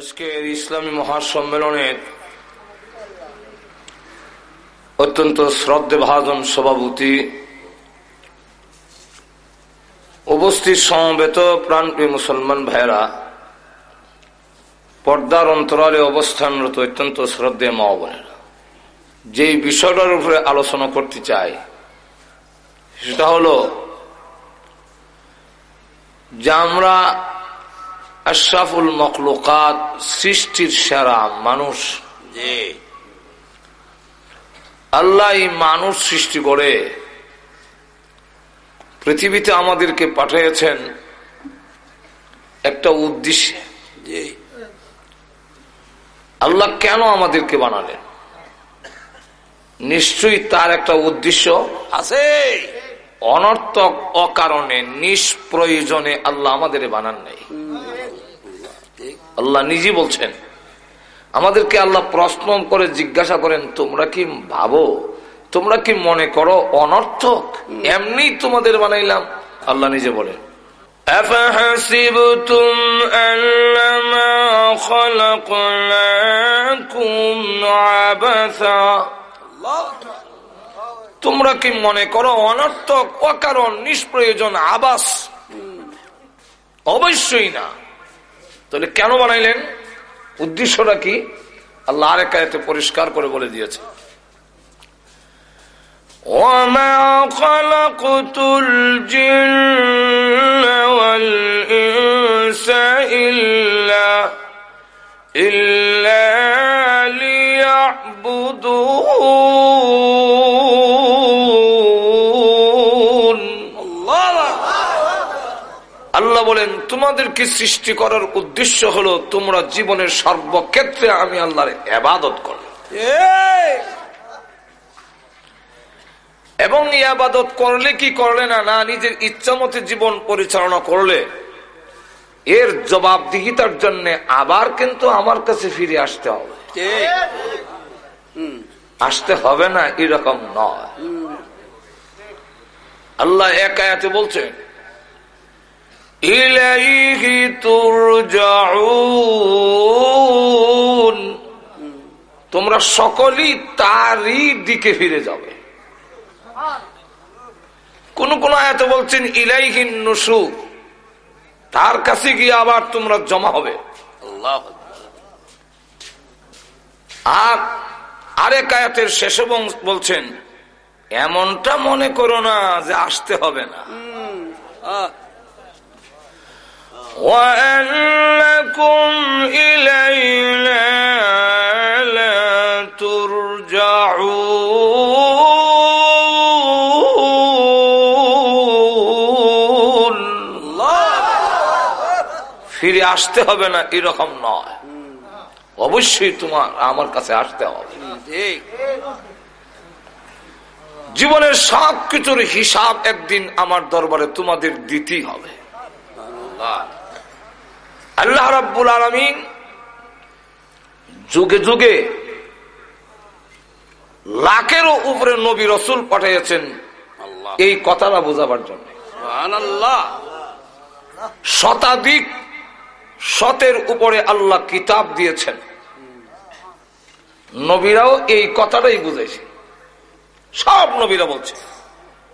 আজকে ইসলামী মহাসম্মেলনের অত্যন্ত শ্রদ্ধে ভাজন সভাপতি, উপস্থিত সমবেত প্রাণপ্রিয় মুসলমান ভাইরা পর্দার অন্তরালে অবস্থানরত অত্যন্ত শ্রদ্ধে মা যেই বিষয়টার উপরে আলোচনা করতে চাই, সেটা হলো যে আমরা আশরাফুল মখলুকাত সৃষ্টির সেরা মানুষ। আল্লাহ মানুষ সৃষ্টি করে পৃথিবীতে আমাদেরকে পাঠিয়েছেন একটা উদ্দেশ্যে। আল্লাহ কেন আমাদেরকে বানালেন? নিশ্চয়ই তার একটা উদ্দেশ্য আছে। অনর্থক অকারণে নিষ্প্রয়োজনে আল্লাহ আমাদের বানান নেই। আল্লাহ নিজে বলছেন আমাদেরকে আল্লাহ প্রশ্ন করে জিজ্ঞাসা করেন তোমরা কি ভাবো তোমরা কি মনে করো অনর্থক এমনি তোমাদের বানাইলাম আল্লাহ নিজে বলেন أفحسبتم أنما خلقناكم عبثا তোমরা কি মনে করো অনর্থক অকারণ নিষ্প্রয়োজন আবাস অবশ্যই না তাহলে কেন বানাইলেন উদ্দেশ্যটা কি আল্লাহ আরেক আয়তে পরিষ্কার করে বলে দিয়েছে وما خلقت الجن والإنس إلا إلا ليعبدون তোমাদেরকে সৃষ্টি করার উদ্দেশ্য হলো তোমরা জীবনের সর্বক্ষেত্রে আমি আল্লাহর এবাদত করো। এবং এই আবাদত করলে কি করলে না? না নিজের ইচ্ছা মতে জীবন পরিচালনা করলে। এর জবাবদিহিতার জন্য আবার কিন্তু আমার কাছে ফিরে আসতে হবে। আসতে হবে না এরকম নয়। আল্লাহ এক আয়াতে বলছেন ইলাইহি তুরজাউন। তোমরা সকলেই তারই দিকে ফিরে যাবে। কোন কোন আয়াত বলছেন ইলাইহীন নসু তার কাছে গিয়ে আবার তোমরা জমা হবে। আর আরেক আয়াতের শেষে বলছেন এমনটা মনে করো না যে আসতে হবে না। وأنكم إلينا لا ترجعون ফিরে আসতে হবে না এরকম নয় অবশ্যই তোমার আমার কাছে আসতে হবে জীবনের সব কিছুর হিসাব একদিন আমার দরবারে তোমাদের দিতেই হবে আল্লাহ রাব্বুল আলমিন যুগে যুগে লাখেরও উপরে নবী রসুল পাঠিয়েছেন এই কথাটা বোঝাবার জন্য। শতাধিক শতের উপরে আল্লাহ কিতাব দিয়েছেন। নবীরাও এই কথাটাই বুঝেছে। সব নবীরা বলছে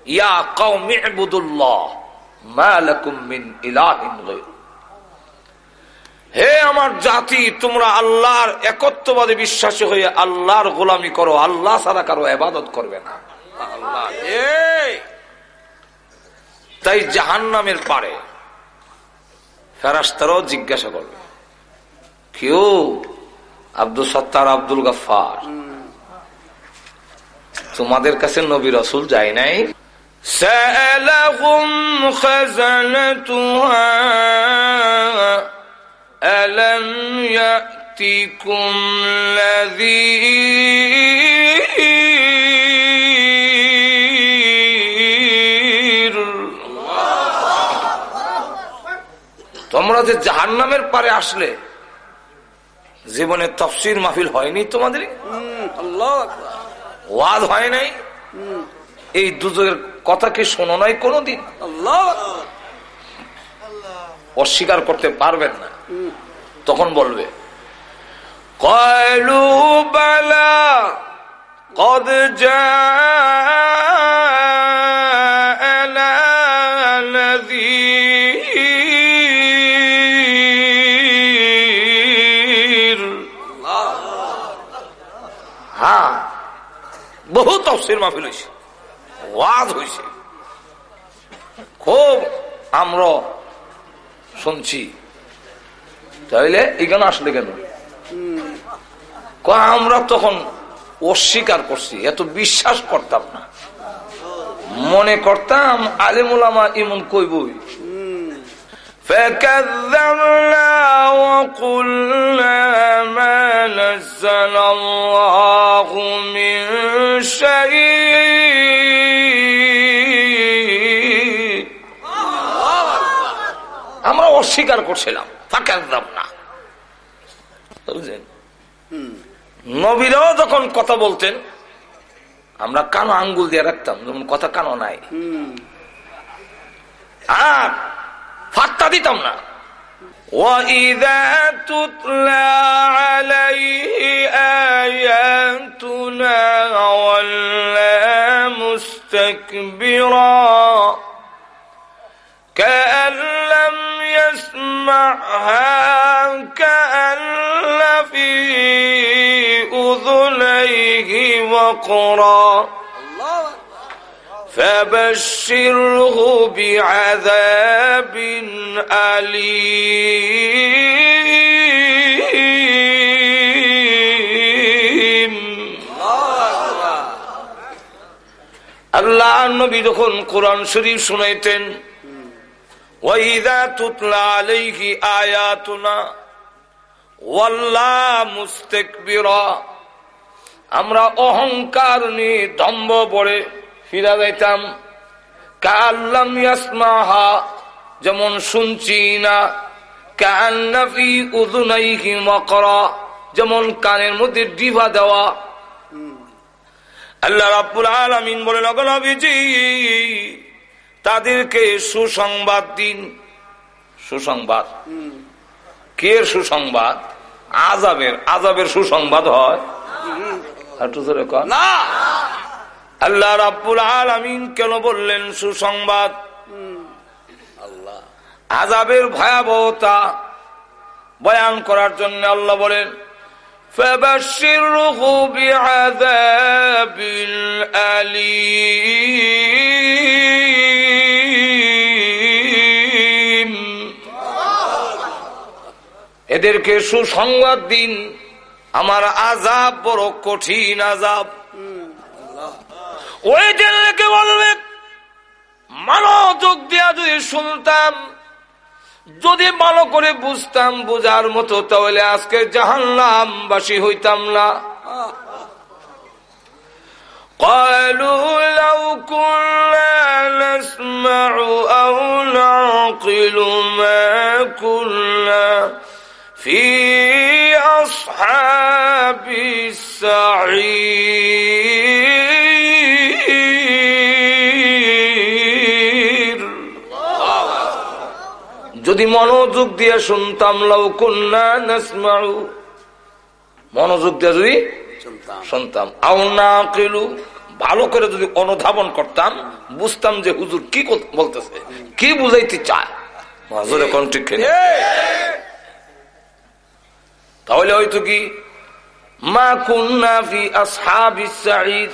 ইয়া কৌমিবুদুল্লাহ মালাকুম মিন ইলাহিন গায়রু হে আমার জাতি তোমরা আল্লাহর একত্ববাদে বিশ্বাসী হয়ে আল্লাহর গোলামি করো আল্লাহ ছাড়া কারো এবাদত করবে না তাই জাহান নামের পারে ফেরাস্তারাও জিজ্ঞাসা করবে কেউ আব্দুল সত্তার আব্দুল গাফার তোমাদের কাছে নবী রসুল যায় নাই سألهم خزنتها ألم يأتكم نذير তোমরা যে জাহান নামের পারে আসলে জীবনে তফসির মাহফিল হয়নি তোমাদের ওয়াজ হয় নাই এই দুজনের কথা কি শোনো নাই কোনোদিন অস্বীকার করতে পারবেন না তখন বলবে কয়লু বালা কদ হ্যাঁ, বহু তফসির মাহফিল হয়েছে ওয়াজ হয়েছে। খুব আমরা শুনছি। তাইলে এখানে আসলে কেন কয় আমরা তখন অস্বীকার করছি এত বিশ্বাস করতাম না মনে করতাম আলিমুলামা ইমন কইবই فكذبنا وقلنا ما نزل الله من شيء আমরা অস্বীকার করছিলাম ফাঁকার না বুঝলেন নবীরাও যখন কথা বলতেন আমরা কানো আঙ্গুল দিয়ে রাখতাম যেমন কথা কানো নাই আর ফাত্তা দিতাম না وَإِذَا تُتْلَى عَلَيْهِ آيَاتُنَا وَلَّى مُسْتَكْبِرًا كأن لم يسمعها كأن في أذنيه وقرا فبشره بعذاب أليم আল্লাহ নবী যখন কোরআন শরীফ শুনাইতেন ওয়াল্লা মুস্তাকবিরা। আমরা অহংকার নিয়ে দম্ভ পড়ে ফিরা যাইতাম। কাল্লাম ইয়াসমাহা যেমন শুনছি না। কান্নাফি উদুনাইহি মকরা যেমন কানের মধ্যে ডিভা দেওয়া। আল্লাহ রাব্বুল আলামিন বলে নবীজি তাদেরকে সুসংবাদ দিন সুসংবাদ কে সুসংবাদ আজাবের আজাবের সুসংবাদ হয় একটু ধরে কর না আল্লাহ রাব্বুল আলামিন কেন বললেন সুসংবাদ আল্লাহ আজাবের ভয়াবহতা বয়ান করার জন্য আল্লাহ বলেন فبشره بعذاب أليم এদেরকে সুসংবাদ দিন আমার আজাব বড় কঠিন আজাব ওই জেলকে বলবে মানযোগ দিয়া যদি শুনতাম যদি ভালো করে বুঝতাম বুঝার মতো তাহলে আজকে জাহান্নাম বাসী হইতাম না قالوا لو كنا نسمع أو نعقل ما كنا في أصحاب السعير যদি মনোযোগ দিয়ে শুনতাম লাউ কন্যা নাসমাউ মনোযোগ দিয়ে যদি শুনতাম শুনতাম আও না কেলু ভালো করে যদি অনুধাবন করতাম বুঝতাম যে হুজুর কি কর- বলতেছে কি বুঝাইতে চায় হুজুর এখন ঠিক কিনা? তাহলে হয়তো কি? মা কুন্না ফি আসহাবিস সাঈর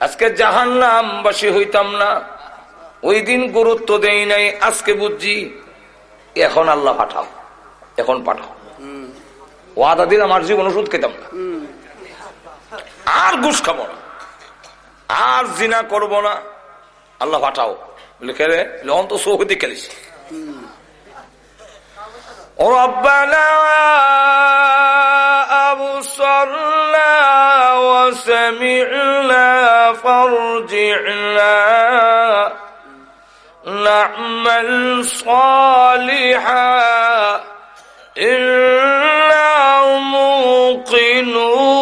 আজকে জাহান্নাম বাসী হইতাম না। ওই দিন গুরুত্ব দেই নাই, আজকে বুঝছি। এখন আল্লাহ পাঠাও, এখন পাঠাও। ওয়াদা দিন আমার জীবন ওষুধ খেতাম না। আর ঘুষ খাব না। আর জিনা করব না। আল্লাহ পাঠাও। লিখে রে অন্ত সৌহদি খেলিস। ربنا أبصرنا وسمعنا فارجعنا نعمل صالحا إنا موقنون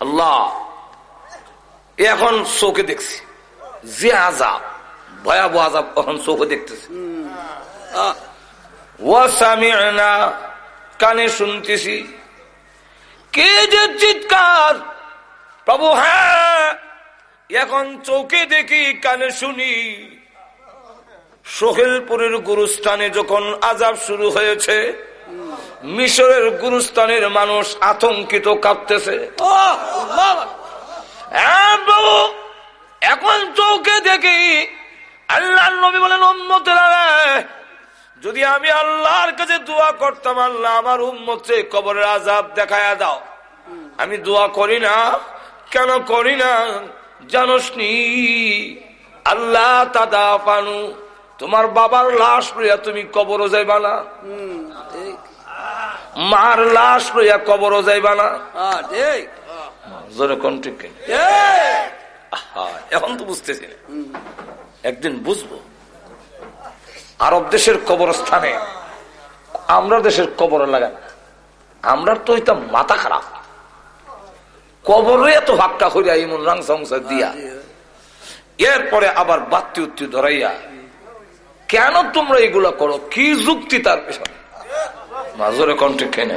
আল্লাহ এখন চোখে দেখছি যে আজাব ভয়াবহ আজাব এখন চোখে দেখতেছে। কানে শুনতেছি। কে যে চিৎকার, প্রভু হ্যাঁ এখন চোখে দেখি, কানে শুনি। সোহেলপুরের গুরুস্থানে যখন আজাব শুরু হয়েছে, মিশরের গুরুস্থানের মানুষ আতঙ্কিত কাঁপতেছে। এখন চৌকে দেখি আল্লাহ নবী বলেন উম্মতেরা যদি আমি আল্লাহর কাছে দোয়া করতাম আল্লাহ আমার উম্মতে কবরের আজাব দেখায় দাও। আমি দোয়া করি না কেন করি না জানোস নি আল্লাহ তাদা পানু তোমার বাবার লাশ লইয়া তুমি কবরও যাইবা না। মার লাশ লইয়া কবরও যাইবা না। ঠিক। জোরে কোন ঠিক। এখন তো বুঝতেছি না। একদিন বুঝব। আরব দেশের কবরস্থানে আমরা দেশের কবর লাগান আমরা তো এটা মাথা খারাপ। কবরে এত ভাগটা করিয়া ইমন রাং সংসার দিয়া। এরপরে আবার বাত্তি উত্তি ধরাইয়া কেন তোমরা এগুলা করো? কি যুক্তি তার পেছনে? মাজরে কণ্ঠে খেয়ে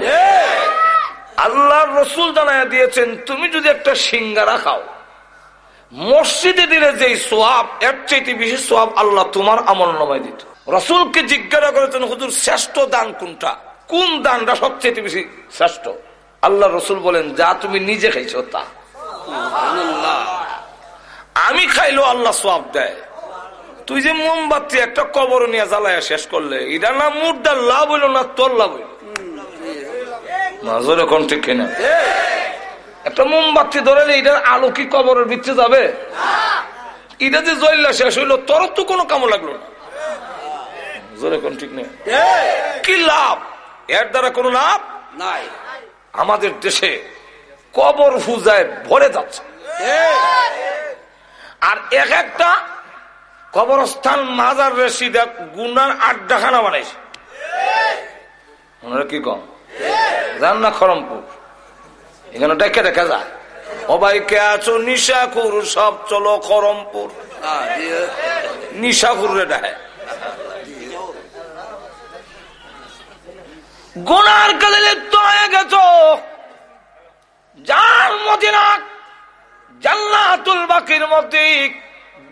আল্লাহ রসুল জানাইয়া দিয়েছেন তুমি যদি একটা সিঙ্গারা খাও মসজিদে দিলে যে সোয়াব এর চাইতে বেশি সোয়াব আল্লাহ তোমার আমল নামায় দিত। রসুলকে জিজ্ঞাসা করেছেন হুজুর শ্রেষ্ঠ দান কোনটা? কোন দানটা সবচেয়ে বেশি শ্রেষ্ঠ? আল্লাহ রসুল বলেন যা তুমি নিজে খাইছ তা। আমি খাইলো আল্লাহ সোয়াব দেয়। তুই যে মোমবাতি একটা কবর নিয়ে জ্বালায় শেষ করলে এটা না মুডটা লাভ হইল না তোর লাভ হইল? নজরে কোন ঠিক কিনা? একটা মোমবাতি ধরে এটার আলো কি কবরের ভিতরে যাবে? এটা যে জ্বললা শেষ হইল তোর তো কোনো কামো লাগল না। জোরে কোন ঠিক নেই? কি লাভ? এর দ্বারা কোনো লাভ? নাই। আমাদের দেশে কবর পূজায় ভরে যাচ্ছে। আর এক একটা কবরস্থান মাজার রেসিদা গুনার আড্ডাখানা বানাইছে। ওনারা কি কম? যান না খরমপুর এখানে ডেকে দেখা যায়। সবাই কে আছো? নিশাকুর সব চলো খরমপুর আহ, দিয়ে। নিশাকুর রে ডাহে গোনার কাজে লিপ্ত হয়ে গেছ। যার মদিনা জান্নাতুল বাকির মধ্যে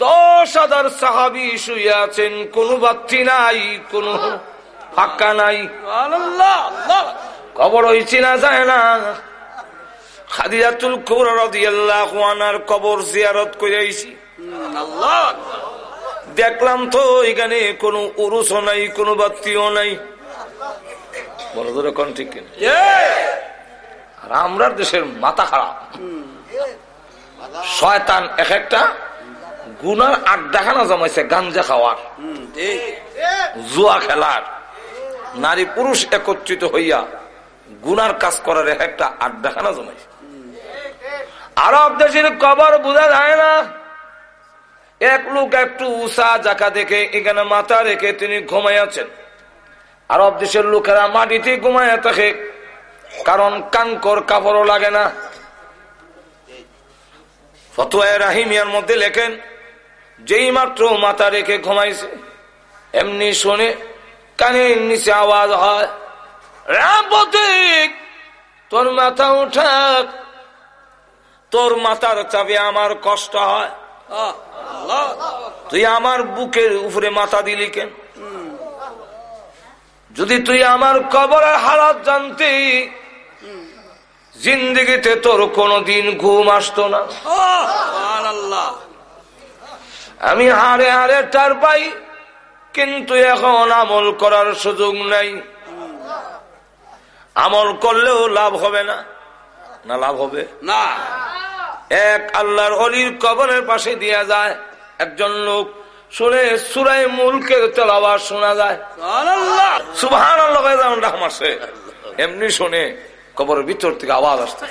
দশ হাজার সাহাবি শুয়ে আছেন। কোন বাত্তি নাই কোন ফাঁকা নাই। কবর ওই চিনা যায় না। খাদিজাতুল কুবরা রাদিয়াল্লাহু আনহার কবর জিয়ারত করে আইছি। আল্লাহ দেখলাম তো এখানে কোনো উরুসও নাই কোনো বাত্তিও নাই। বড় ধরে কোন ঠিক আর আমরা দেশের মাথা খারাপ। শয়তান এক একটা গুনার আড্ডাখানা জমাইছে গাঞ্জা খাওয়ার। জুয়া খেলার। নারী পুরুষ একত্রিত হইয়া গুনার কাজ করার এক একটা আড্ডাখানা জমাইছে। আরব দেশের কবর বোঝা যায় না। এক লোক একটু উষা জাকা দেখে, এখানে মাথা রেখে তিনি ঘুমাইয়াছেন আরব দেশের লোকেরা মাটিতে ঘুমাইয়া থাকে, কারণ কাঙ্কর কাপড়ও লাগে না। ফতুয়ায় রাহিমিয়ার মধ্যে লেখেন, যেই মাত্র মাথা রেখে ঘুমাইছে, এমনি শুনে কানের নিচে আওয়াজ হয় তোর মাথা উঠাক তোর মাথার চাপে আমার কষ্ট হয়। তুই আমার বুকের উপরে মাথা দিলি কেন? যদি তুই আমার কবরের হালাত জানতি, জিন্দগিতে তোর কোনদিন ঘুম আসতো না। আমি হারে হারে টার পাই, কিন্তু এখন আমল করার সুযোগ নাই। আমল করলেও লাভ হবে না। না লাভ হবে? না। এক আল্লাহর অলির কবরের পাশে দিয়া যায়। একজন লোক শুনে সুরাই মুলকের তেলাবার শোনা যায়। সুবাহান আল্লাহ রাম আসে এমনি শুনে কবরের ভিতর থেকে আওয়াজ আসতে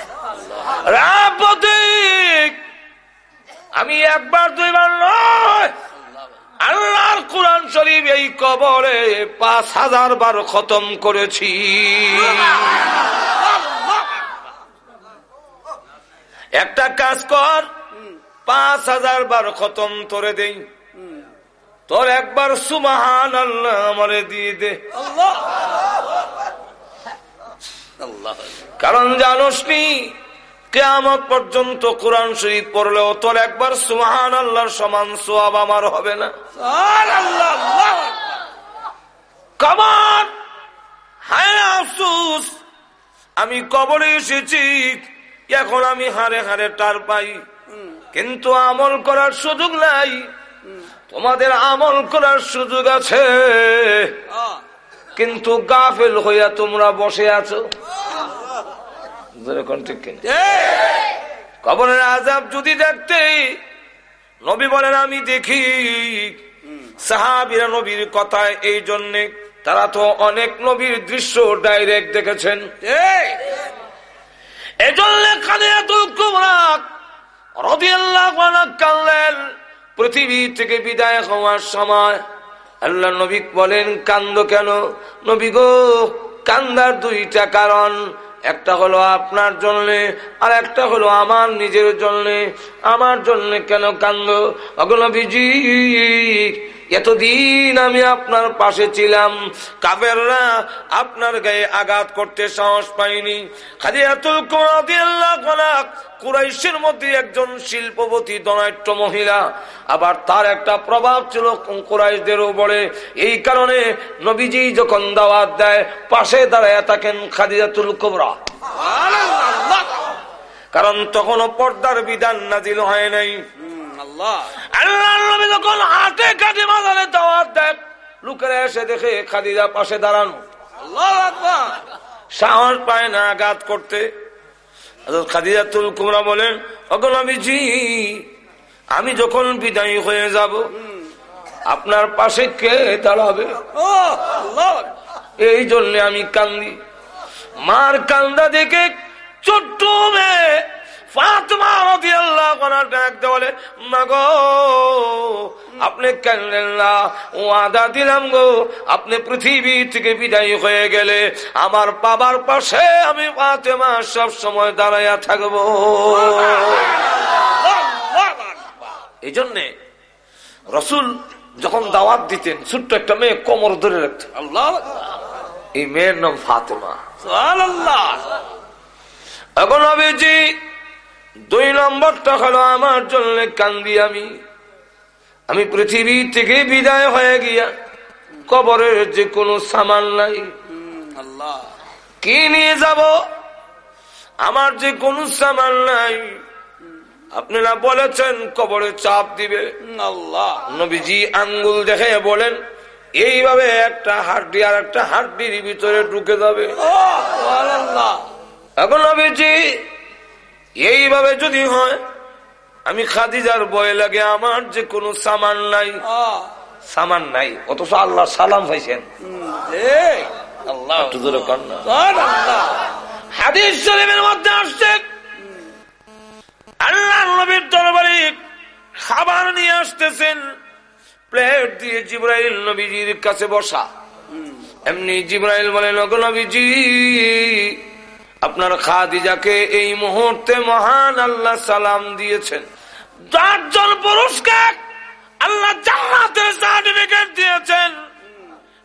আমি একবার দুইবার নয়। আল্লাহর কোরআন শরীফ এই কবরে পাঁচ হাজার বার খতম করেছি। একটা কাজ কর, পাঁচ হাজার বার খতম তোরে দেই। তোর একবার সুমাহান আল্লাহ আমারে দিয়ে দে। কারণ জানোস নি, কেয়ামত পর্যন্ত কোরআন শরীফ পড়লেও তোর একবার সুমাহান আল্লাহর সমান সোয়াব আমার হবে না। কবর হায় আফসুস, আমি কবরে এসেছি এখন আমি হারে হারে টার পাই। কিন্তু আমল করার সুযোগ নাই। তোমাদের আমল করার সুযোগ আছে। কিন্তু গাফেল হইয়া তোমরা বসে আছো? কবরের আজাব যদি দেখতে, নবী বলেন, আমি দেখি। সাহাবিরা নবীর কথায় এই জন্যে, তারা তো অনেক নবীর দৃশ্য ডাইরেক্ট দেখেছেন। পৃথিবী থেকে বিদায় হওয়ার সময় আল্লাহ নবী বলেন, কান্দ কেন? নবী গো, কান্দার দুইটা কারণ। একটা হলো আপনার জন্য, আর একটা হলো আমার নিজের জন্য। আমার জন্য কেন কান্দ? অগনবীজি এতদিন আমি আপনার পাশে ছিলাম। কাবেররা আপনার গায়ে আঘাত করতে সাহস পাইনি খাদিয়াতুল কুরাইশের মধ্যে একজন শিল্পপতি দনাট্য মহিলা। আবার তার একটা প্রভাব ছিল কুরাইশদের উপরে। এই কারণে নবীজি যখন দাওয়াত দেয় পাশে দাঁড়ায় থাকেন খাদিজাতুল কোবরা। কারণ তখনও পর্দার বিধান নাজিল হয় নাই। আল্লাহ। আল্লাহ নবী যখন হাটে কাটে মাজারে দাওয়াত দেয় লোকেরা এসে দেখে খাদিজা পাশে দাঁড়ানো। সাহস পায় না আঘাত করতে। কুমরা বলেন অগনবীজি আমি যখন বিদায়ী হয়ে যাব আপনার পাশে কে দাঁড়াবে? এই জন্য আমি কান্দি। মার কান্দা দেখে ছোট্ট মেয়ে ফাতেমা রাদিয়াল্লাহু আনহা ডাক দিয়ে বলে মা গো আপনি কানলেন না ও আদা দিলাম গো আপনি পৃথিবী থেকে বিদায়ী হয়ে গেলে আমার বাবার পাশে আমি ফাতেমা সব সময় দাঁড়াইয়া থাকব। এই জন্যে রসুল যখন দাওয়াত দিতেন ছোট্ট একটা মেয়ে কোমর ধরে রাখতেন আল্লাহ! এই মেয়ের নাম ফাতেমা। আল্লাহ এখন আবেজি দুই নম্বরটা হলো আমার জন্য কান্দি আমি। আমি পৃথিবী থেকে বিদায় হয়ে গিয়া কবরের যে কোনো সামান নাই। কি নিয়ে যাব? আমার যে কোনো সামান নাই। আপনারা বলেছেন কবরে চাপ দিবে। আল্লাহ। নবীজি আঙ্গুল দেখে বলেন এইভাবে একটা হাড্ডি আর একটা হাড্ডির ভিতরে ঢুকে যাবে। এখন নবীজি এইভাবে যদি হয় আমি খাদিজার বয়ে লাগে আমার যে কোনো সামান নাই। সামান নাই অথচ আল্লাহ সালাম পাইছেন। হাদিস শরীফের মধ্যে আসছে। আল্লাহ নবীর দরবারে খাবার নিয়ে আসতেছেন। প্লেট দিয়ে জিব্রাইল নবীজির কাছে বসা। এমনি জিব্রাইল বলেন ওগো নবীজি আপনার খাদিজাকে এই মুহূর্তে মহান আল্লাহ সালাম দিয়েছেন। চারজন পুরুষকে আল্লাহ সার্টিফিকেট দিয়েছেন।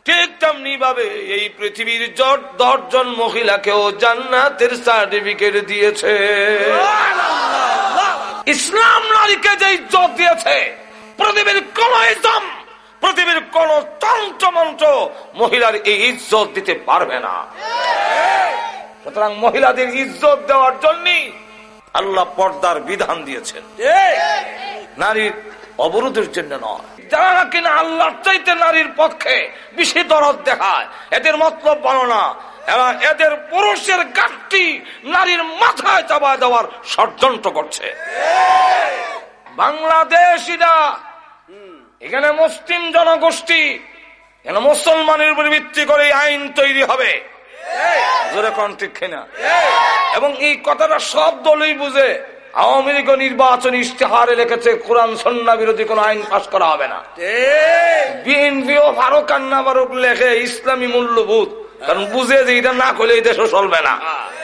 ঠিক তেমনি ভাবে এই পৃথিবীর জট দশজন মহিলাকেও জান্নাতের সার্টিফিকেট দিয়েছে। ইসলাম নারীকে যে ইজ্জত দিয়েছে, পৃথিবীর কোন ইসলাম পৃথিবীর কোন তন্ত্র মন্ত্র মহিলার এই ইজ্জত দিতে পারবে না। সুতরাং মহিলাদের ইজ্জত দেওয়ার জন্য আল্লাহ পর্দার বিধান দিয়েছেন। নারীর অবরোধের জন্য নয়। যারা কিনা আল্লাহর চাইতে নারীর পক্ষে বেশি দরদ দেখায় এদের মতলব বলো না। এরা এদের পুরুষের গাঠটি নারীর মাথায় চাপা দেওয়ার ষড়যন্ত্র করছে। বাংলাদেশিরা এখানে মুসলিম জনগোষ্ঠী এখানে মুসলমানের উপর ভিত্তি করে আইন তৈরি হবে। জোরে কোন ঠিক কিনা? এবং এই কথাটা সব দলই বুঝে। আওয়ামী লীগ নির্বাচন ইশতেহারে লিখেছে কোরআন সন্না বিরোধী কোন আইন পাশ করা হবে না। এই, বিএনপিও ফারুক কান্না ফারুক লেখে ইসলামী মূল্যবোধ। কারণ বুঝে যে এটা না করলে এই দেশও চলবে না।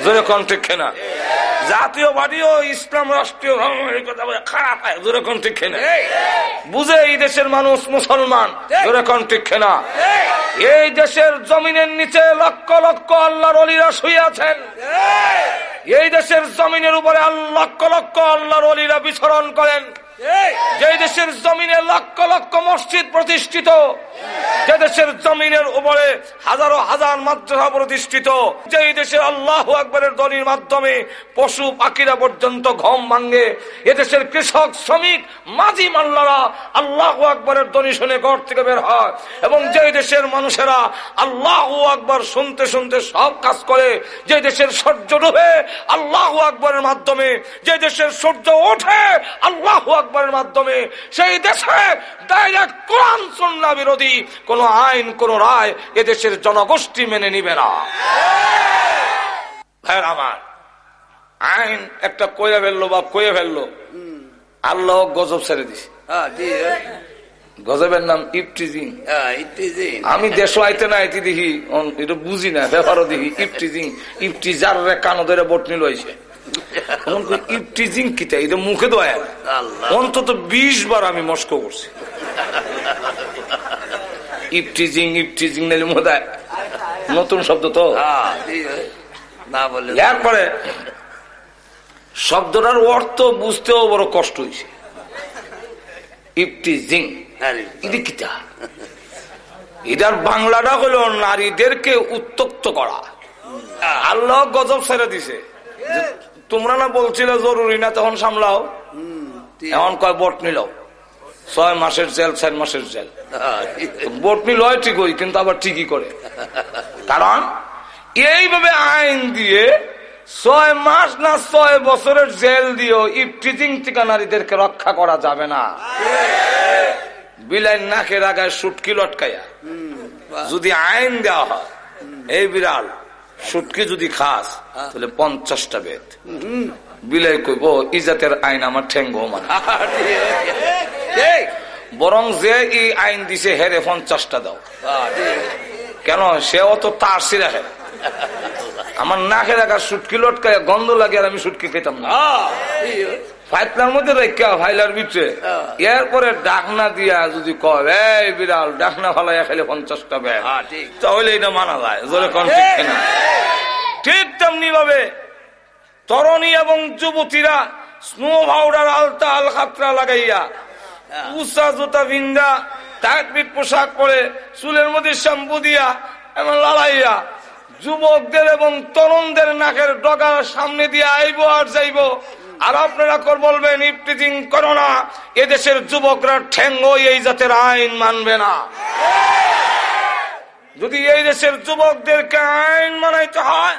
জোরে কোন ঠিক কিনা? জাতীয় পার্টিও ইসলাম রাষ্ট্রীয় খারাপ হয়। যেরকম ঠিক খেনা বুঝে এই দেশের মানুষ মুসলমান। জোরে যেরকম ঠিক খেনা এই দেশের জমিনের নিচে লক্ষ লক্ষ আল্লাহর অলিরা শুয়ে আছেন। এই! দেশের জমিনের উপরে লক্ষ লক্ষ আল্লাহর অলিরা বিচরণ করেন। যে দেশের জমিনে লক্ষ লক্ষ মসজিদ প্রতিষ্ঠিত, যে দেশের জমিনের উপরে হাজারো হাজার মাদ্রাসা প্রতিষ্ঠিত যে দেশের আল্লাহ আকবরের দলির মাধ্যমে পশু পাখিরা পর্যন্ত ঘম ভাঙ্গে এদেশের কৃষক, শ্রমিক, মাঝি মাল্লারা আল্লাহ আকবরের দনি শুনে ঘর থেকে বের হয় এবং যে দেশের মানুষেরা আল্লাহ আকবর শুনতে শুনতে সব কাজ করে যে দেশের সূর্য ডুবে আল্লাহ আকবরের মাধ্যমে যে দেশের সূর্য ওঠে আল্লাহ আকবরের মাধ্যমে সেই দেশে ডাইরেক্ট কোরআন সন্না বিরোধী কোন আইন কোন রায় এদেশের জনগোষ্ঠী মেনে নিবে না। ভাইয়ের আমার আইন একটা কয়ে ফেলল বা কয়ে ফেলল আল্লাহ গজব ছেড়ে দিছে। হ্যাঁ গজবের নাম ইপটিজিং হ্যাঁ আমি দেশ আইতে না আইতে দেখি এটা বুঝি না ব্যাপারও দেখি ইপটিজিং ইপটিজার রে কানো ধরে বটনি লইছে। ইপটিজিং কিতা এটা মুখে দয়া অন্তত বিশ বার আমি মস্ক করছি। ইপটিজিং ইপটিজিং মোদায় নতুন শব্দ তো। হ্যাঁ না বলে এরপরে শব্দটার অর্থ বুঝতেও বড় কষ্ট হয়েছে। ইপটিজিং আরে, এটা কিতা এটার বাংলাটা হলো নারীদেরকে উত্তক্ত করা। আল্লাহ গজব ছেড়ে দিছে। যে তোমরা না বলছিলে জরুরি না তখন সামলাও। এমন কয় বট নিল। ছয় মাসের জেল চার মাসের জেল। বট নিল ঠিকই কিন্তু আবার ঠিকই করে। কারণ এইভাবে আইন দিয়ে ছয় মাস না ছয় বছরের জেল দিয়েও ইফটিজিং টিকা নারীদেরকে রক্ষা করা যাবে না। বিলাই নাকের আগায় সুটকি লটকাইয়া। যদি আইন দেওয়া হয় এই বিড়াল সুটকি যদি খাস তাহলে পঞ্চাশটা বেদ। বিলাই কইব ইজাতের আইন আমার ঠেঙ্গো মানে। হ্যাঁ, বরং যে এই আইন দিছে হেরে পঞ্চাশটা দাও। হ্যাঁ, কেন? সে অত তার সিরা হেরে আমার নাকে রাখা সুটকি লটকায় গন্ধ লাগে আর আমি সুটকি খেতাম না। হ্যাঁ, ফাইতলার মধ্যে রেখা ফাইলার ভিতরে। এরপরে ডাকনা দিয়া যদি কয় এই বিড়াল ডাকনা ফালাইয়া খেলে পঞ্চাশটা ব্যাগ। হ্যাঁ, তাহলে এটা মানা যায় জোরে কোন ঠিক তেমনি ভাবে তরণী এবং যুবতীরা স্নো পাউডার আলতা আল খাতরা লাগাইয়া উষা জুতা ভিন্দা টাইট পিট পোশাক পরে চুলের মধ্যে শ্যাম্পু দিয়া এবং লালাইয়া যুবকদের এবং তরুণদের নাকের ডগার সামনে দিয়ে আইব আর যাইব। আর আপনারা কর বলবেন ইফটিজিং করো না। এদেশের যুবকরা ঠেঙ্গ এই জাতের আইন মানবে না। যদি এই দেশের যুবকদেরকে আইন মানাইতে হয়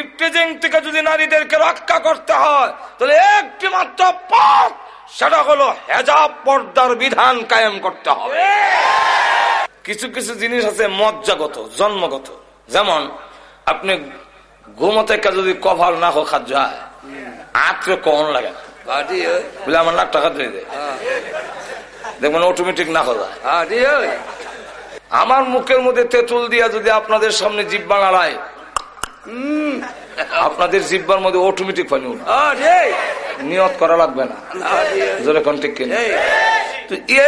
ইফটিজিং থেকে যদি নারীদেরকে রক্ষা করতে হয়, তাহলে একটি মাত্র পথ, সেটা হলো হেজাব পর্দার বিধান কায়েম করতে হবে। কিছু কিছু জিনিস আছে মজ্জাগত, জন্মগত। যেমন, আপনি ঘুমতে যদি কভার না হোক খাদ্য আত্রে কন লাগে না। বলে আমার নাক টাকা দিয়ে দেয় দেখবেন অটোমেটিক না জি, আমার মুখের মধ্যে তেঁতুল দিয়া যদি আপনাদের সামনে জিব্বা নাড়ায় আপনাদের জিব্বার মধ্যে অটোমেটিক পানি নিয়ত করা লাগবে না। জোরে কোন? ঠিক কিনা?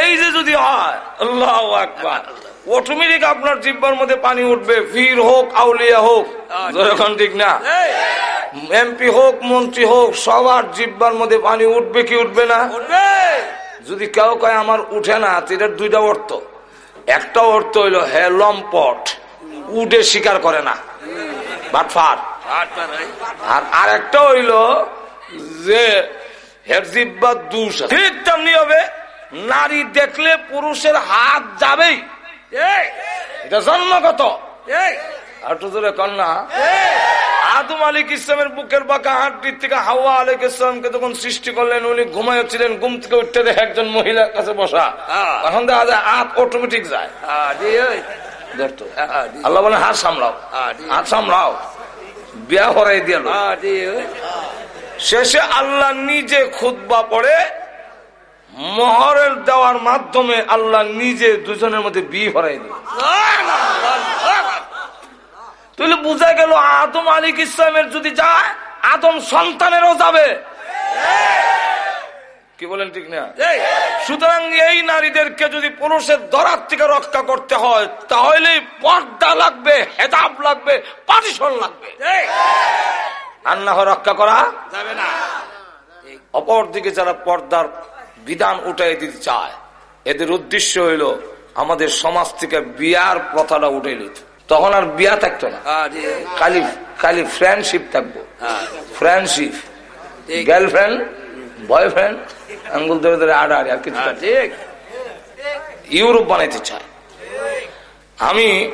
এই যে যদি হয় আল্লাহ আকবার। অটোমেটিক আপনার জিব্বার মধ্যে পানি উঠবে ফির হোক আউলিয়া হোক। যখন ঠিক না? এমপি হোক মন্ত্রী হোক সবার জিব্বার মধ্যে পানি উঠবে কি উঠবে না? যদি কেউ কয় আমার উঠে না এটার দুইটা অর্থ। একটা অর্থ হইল হে লম্পট উঠে স্বীকার করে না। বাটফার। আর আরেকটা হইল যে হের জিব্বা দুষ ঠিক তেমনি হবে। নারী দেখলে পুরুষের হাত যাবেই। এটা জন্মগত। জোরে কন্যা আদম আলিক ইসলামের বুকের বাঁকা হাড্ডির থেকে হাওয়া আলিক ইসলামকে তখন সৃষ্টি করলেন উনি ঘুমাইছিলেন ঘুম থেকে উঠতে দেখে একজন মহিলার কাছে বসা। এখন দেখা যায় হাত অটোমেটিক যায়। আল্লাহ বলে হাত সামলাও। হাত সামলাও। বিয়া হরাই দিয়ে শেষে আল্লাহ নিজে খুতবা পড়ে মহরের দেওয়ার মাধ্যমে আল্লাহ নিজে দুজনের মধ্যে বিয়ে ভরাই দিল। বোঝা গেল আদম আলিক ইসলামের যদি যায়, আদম সন্তানেরও যাবে। কি বলেন ঠিক না? সুতরাং এই নারীদেরকে যদি পুরুষের দরার থেকে রক্ষা করতে হয় তাহলে পর্দা লাগবে, হেজাব লাগবে পারিশন লাগবে। আর রক্ষা করা যাবে না। অপর দিকে যারা পর্দার বিধান উঠাই দিতে চায়। এদের উদ্দেশ্য হইল আমাদের সমাজ থেকে বিয়ার প্রথাটা উঠে নিত। তখন আর বিয়া থাকতো না। আরে খালি খালি ফ্রেন্ডশিপ থাকব। হ্যাঁ। ফ্রেন্ডশিপ গার্লফ্রেন্ড বয়ফ্রেন্ড আঙ্গুল ধরে ধরে আড়া আর কিছু হ্যাঁ, ঠিক। ইউরোপ বানাইতে চায়। আমি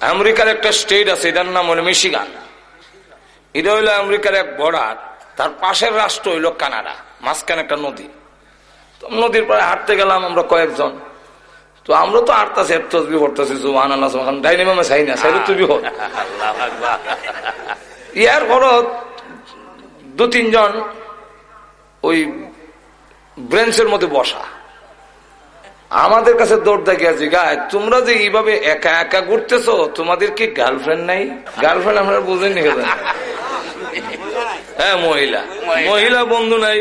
আমেরিকার একটা স্টেট আছে এটার নাম হলো মিশিগান। এটা হইল আমেরিকার এক বর্ডার। তার পাশের রাষ্ট্র হইল কানাডা মাঝখানে একটা নদী। নদীর পরে হাঁটতে গেলাম আমরা কয়েকজন। তো আমরা তো হাঁটতেছি এক তসবি পড়তেছি জুবান আল্লাহ সুবহান। ডাইনে মামে চাই না চাইলে হোক ইয়ার পর দু তিনজন ওই ব্রেঞ্চের মধ্যে বসা। আমাদের কাছে দৌড় দেখিয়েছি গায়ে তোমরা যে এইভাবে একা একা ঘুরতেছো তোমাদের কি গার্লফ্রেন্ড নাই? গার্লফ্রেন্ড আমরা বুঝেনি কেন হ্যাঁ মহিলা। মহিলা বন্ধু নাই।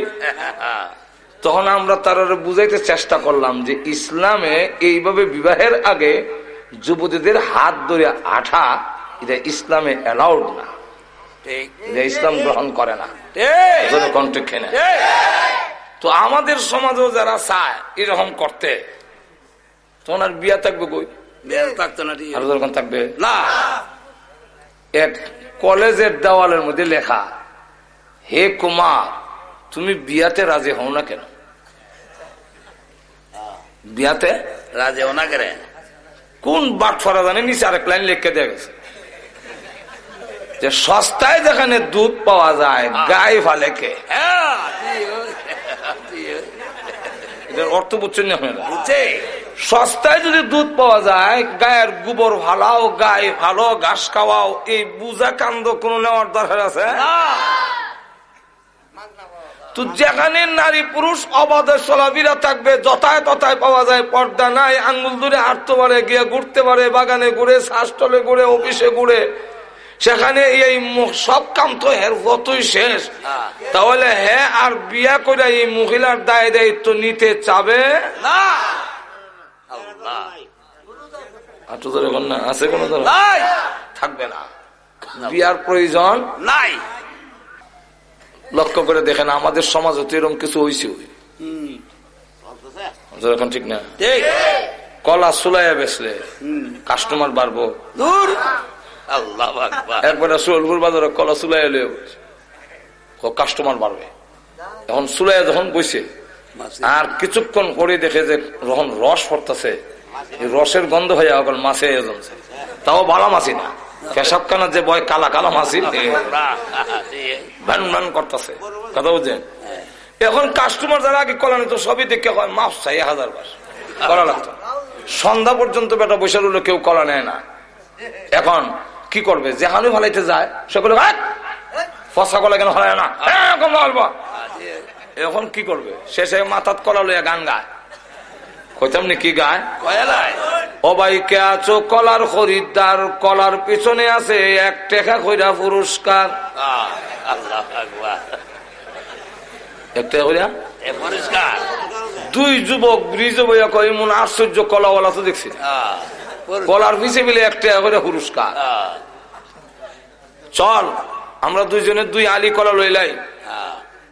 তখন আমরা তার বুঝাইতে চেষ্টা করলাম যে ইসলামে এইভাবে বিবাহের আগে যুবতীদের হাত ধরে আঠা এটা ইসলামে অ্যালাউড না। ইসলাম গ্রহণ করে না। খেনে তো আমাদের সমাজেও যারা চায় এরকম করতে তখন আর বিয়া থাকবে কই? আর থাকবে? না। এক কলেজের দেওয়ালের মধ্যে লেখা হে কুমার তুমি বিয়াতে রাজি হও না কেন? বিয়াতে? রাজে ওনা করে কোন? বাট ফরা জানে? নিচে আরেক লাইন লিখে দেওয়া গেছে। যে সস্তায় যেখানে দুধ পাওয়া যায় গায়ে ফালে কে? হ্যাঁ। এটার অর্থ বুঝছেন না বুঝছে। সস্তায় যদি দুধ পাওয়া যায় গায়ের গোবর ভালাও গায়ে ভালো ঘাস খাওয়াও এই বুঝা কান্দ কোন নেওয়ার দরকার আছে? না। তো যেখানে নারী পুরুষ অবাধে চলাফেরা থাকবে যথায় তথায় পাওয়া যায় পর্দা নাই আঙ্গুল ধরে হাঁটতে পারে গিয়ে ঘুরতে পারে বাগানে ঘুরে শ্বাসটলে ঘুরে অফিসে ঘুরে। সেখানে এই সব কাম তো হের যতই শেষ। হ্যাঁ। তাহলে হ্যাঁ আর বিয়া করে এই মহিলার দায় দায়িত্ব নিতে চাবে? না। না আছে কোন নাই। থাকবে না। বিয়ার প্রয়োজন? নাই। লক্ষ্য করে দেখেন আমাদের সমাজে তো এরকম কিছু হয়েছে এখন ঠিক না? কলা সুলাইয়া বেসলে কাস্টমার বাড়বো। আল্লাহ সোলপুর বাজারে কলা সুলাইয়া লয়ে কাস্টমার বাড়বে। এখন সুলাইয়া যখন বইছে আর কিছুক্ষণ পরে দেখে যে যখন রস পড়তেছে রসের গন্ধ হয়ে এখন মাছে জমছে তাও ভালো মাছি না। পেশাব কানা যে বয় কালা কালা ঠিক। ভ্যান ভ্যান করতেছে। কথা বুঝছেন? এখন কাস্টমার যারা আগে কলা নিত সবই দেখে হয় মাফ চাই হাজার বার কলা লাগতো। সন্ধ্যা পর্যন্ত বেটা বসে রইল কেউ কলা নেয় না। এখন কি করবে? যেখানে ভালাইতে যায় সকলে "হাট! ফসা কলা কেন হারায় না? এখন কি করবে? শেষে মাথাত কলা লইয়া গান গায়। কইতাম নি কি গায়? কয়লাই ও কে আছো? কলার খরিদ্দার কলার পিছনে আছে এক টেকা কইরা পুরস্কার। এক টেকা কইরা? দুই যুবক ব্রিজে বইয়া কয় মন আশ্চর্য কলাওয়ালা তো দেখছি কলার পিছে মিলে এক টাকা করে পুরস্কার। চল আমরা দুইজনে দুই আলি কলা লইলাই।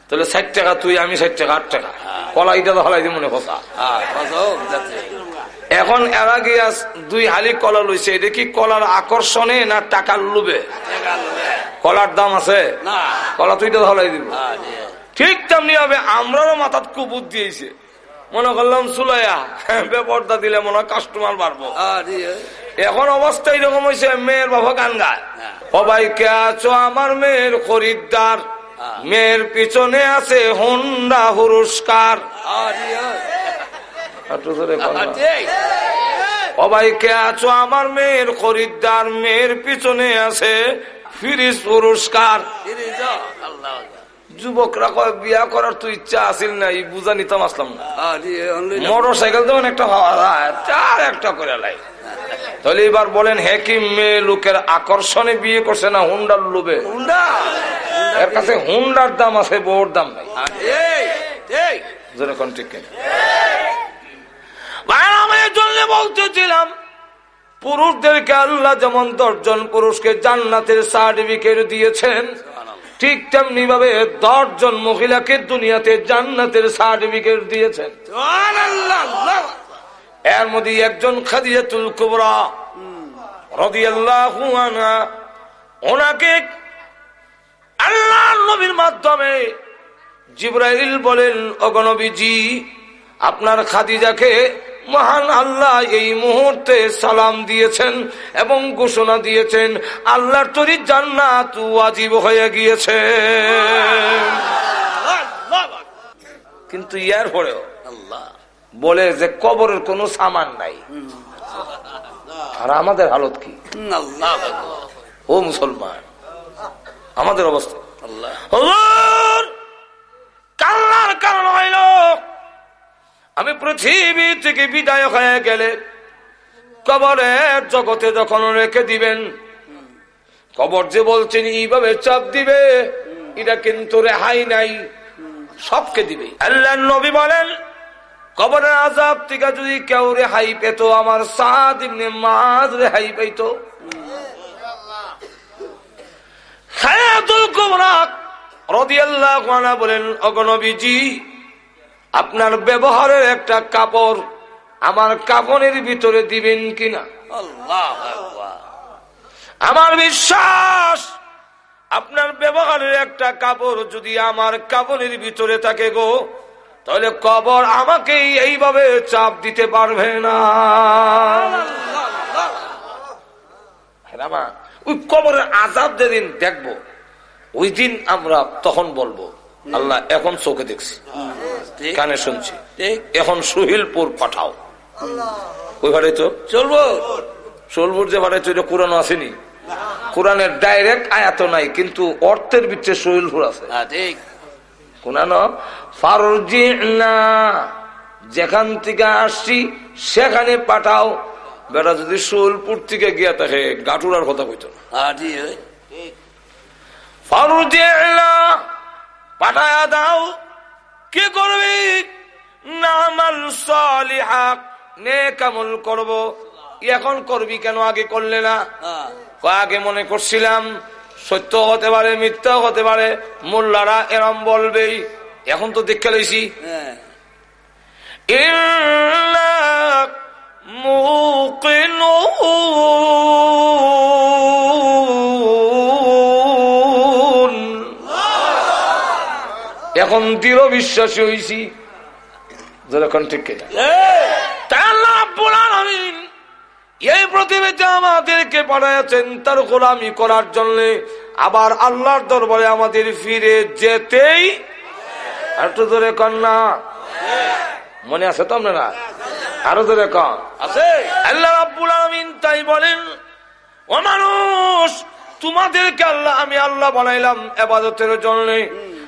তাহলে ষাট টাকা তুই আমি ষাট টাকা আট টাকা। কলা এটা তো হলাই মনে হোক যাচ্ছে। এখন এরা গিয়া দুই হালি কলা লইছে এটা কি কলার আকর্ষণে না টাকার লোভে? কলার দাম আছে? কলা তুই তো হলাই দিব। ঠিক। ঠিক তেমনি হবে আমরাও মাথাত কুবুদ দিয়েছে। মনে করলাম সুলাইয়া বেপর্দা দিলে মনে হয় কাস্টমার বাড়বো। এখন অবস্থা এরকম হয়েছে মেয়ের বাবা গান গায়। হ্যাঁ। সবাই কে আছো আমার মেয়ের খরিদ্দার? হ্যাঁ। মেয়ের পিছনে আছে হুন্ডা। ঠিক। সবাই কে আছো আমার মেয়ের খরিদ্দার মেয়ের পিছনে আছে ফিরিস পুরস্কার। যুবকরা কয় বিয়া করার তো ইচ্ছা আসিল না এই বুঝা নিতাম আসলাম না। মোটর সাইকেল যেমন একটা হওয়া যায় চার একটা করে লাই তাহলে এবার বলেন হেকিম মেয়ে লোকের আকর্ষণে বিয়ে করছে না হুন্ডার লোভে? এর কাছে হুন্ডার দাম আছে বউর দাম নাই। যেরকম ঠিক জন্য বলতেছিলাম পুরুষদেরকে আল্লাহ যেমন দশজন পুরুষকে জান্নাতের সার্টিফিকেট দিয়েছেন ঠিক তেমনি ভাবে দশজন মহিলাকে দুনিয়াতে জান্নাতের সার্টিফিকেট দিয়েছেন। আল্লাহ এর মধ্যে একজন খাদিজাতুল কুবরা রাদিয়াল্লাহু আনহা ওনাকে নবীর মাধ্যমে জিব্রাইল বলেন আপনার খাদিজাকে মহান আল্লাহ এই মুহূর্তে সালাম দিয়েছেন এবং ঘোষণা দিয়েছেন আল্লাহর তরি জান্নাত ওয়াজিব হয়ে গিয়েছে। কিন্তু ইয়ার পরেও আল্লাহ বলে যে কবরের কোনো সামান নাই। আর আমাদের হালত কি? ও মুসলমান আমাদের অবস্থা। কান্নার কারণ হইল আমি পৃথিবী থেকে বিদায় হয়ে গেলে কবরের জগতে যখন রেখে দিবেন কবর যে বলছেন এইভাবে চাপ দিবে এটা কিন্তু রেহাই নাই সবকে দিবে। আল্লাহ নবী বলেন কবরের আজাব থেকে যদি কেউ রেহাই পেত আমার সাদ ইবনে মাদ রেহাই পেত হায়াতুল কুবরা রাদিয়াল্লাহু আনহা বলেন অগণবীজি আপনার ব্যবহারের একটা কাপড় আমার কাপড়ের ভিতরে দিবেন কিনা? আল্লাহ আমার বিশ্বাস আপনার ব্যবহারের একটা কাপড় যদি আমার কাপড়ের ভিতরে থাকে গো তাহলে কবর আমাকে এইভাবে চাপ দিতে পারবে না। ওই কবরের আজাব যেদিন দেখব ওই দিন আমরা তখন বলব আল্লাহ এখন চোখে দেখছি কানে শুনছি। এখন সুহিলপুর পাঠাও। ওই ভাড়াই তো? চলবো। সোলপুর যে ভাড়াই তো কোরআন আসেনি। কোরআনের ডাইরেক্ট আয়াত নাই কিন্তু অর্থের ভিতরে সোহিলপুর আছে। হ্যাঁ ঠিক। কোরআন ফারজি না যেখান থেকে আসছি সেখানে পাঠাও। বেটা যদি সোলপুর থেকে গিয়া থাকে গাটুরার কথা কইতো না। হ্যাঁ ঠিক ফারুজি পাঠায়া দাও। কি করবি? নামাল সালিহা নে কামল করব। এখন করবি কেন? আগে করলে না। হ্যাঁ। আগে মনে করছিলাম সত্য হতে পারে মিথ্যাও হতে পারে মোল্লারা এরম বলবেই। এখন তো দেখে লইছি। হ্যাঁ। এখন দৃঢ় বিশ্বাসী হয়েছি যেরকম ঠিক খেতে তা না বলার আমি এই পৃথিবীতে আমাদেরকে পাঠাইয়াছেন তার গোলামি করার জন্য। আবার আল্লাহর দরবারে আমাদের ফিরে যেতেই একটু ধরে কন্যা মনে আছে তো আপনারা? আরও ধরে কন। আছে? আল্লাহ রাব্বুল আলামিন তাই বলেন, ও মানুষ, তোমাদেরকে আল্লাহ, আমি আল্লাহ বানাইলাম এবাদতের জন্য।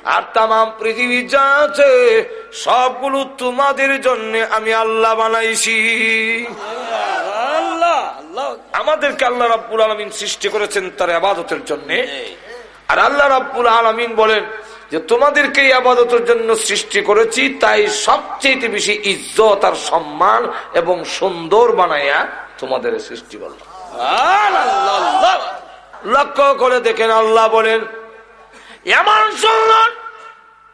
আর তাম পৃথিবী যা আছে, সবগুলো তোমাদের জন্য আমি আল্লাহ বানাইছি। আমাদেরকে আল্লাহ রাব্বুল আলমিন সৃষ্টি করেছেন তার আবাদতের জন্য। আর আল্লাহ রাব্বুল আলমিন বলেন যে তোমাদেরকে এই আবাদতের জন্য সৃষ্টি করেছি তাই সবচেয়ে বেশি ইজ্জত আর সম্মান এবং সুন্দর বানাইয়া তোমাদের সৃষ্টি করলাম। লক্ষ্য করে দেখেন আল্লাহ বলেন এমন সুন্দর